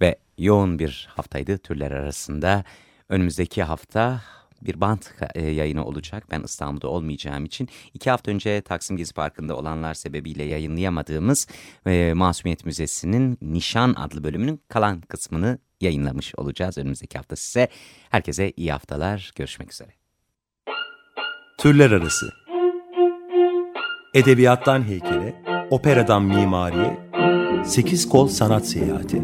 Ve yoğun bir haftaydı türler arasında. Önümüzdeki hafta bir bant e, yayını olacak. Ben İstanbul'da olmayacağım için. iki hafta önce Taksim Gezi Parkı'nda olanlar sebebiyle yayınlayamadığımız e, Masumiyet Müzesi'nin Nişan adlı bölümünün kalan kısmını yayınlamış olacağız önümüzdeki hafta size. Herkese iyi haftalar. Görüşmek üzere. Türler Arası Edebiyattan heykele, operadan mimariye, sekiz kol sanat seyahati.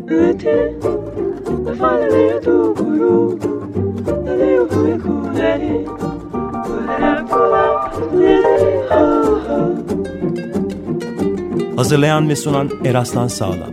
Hazırlayan ve sunan Eraslan Sağlam.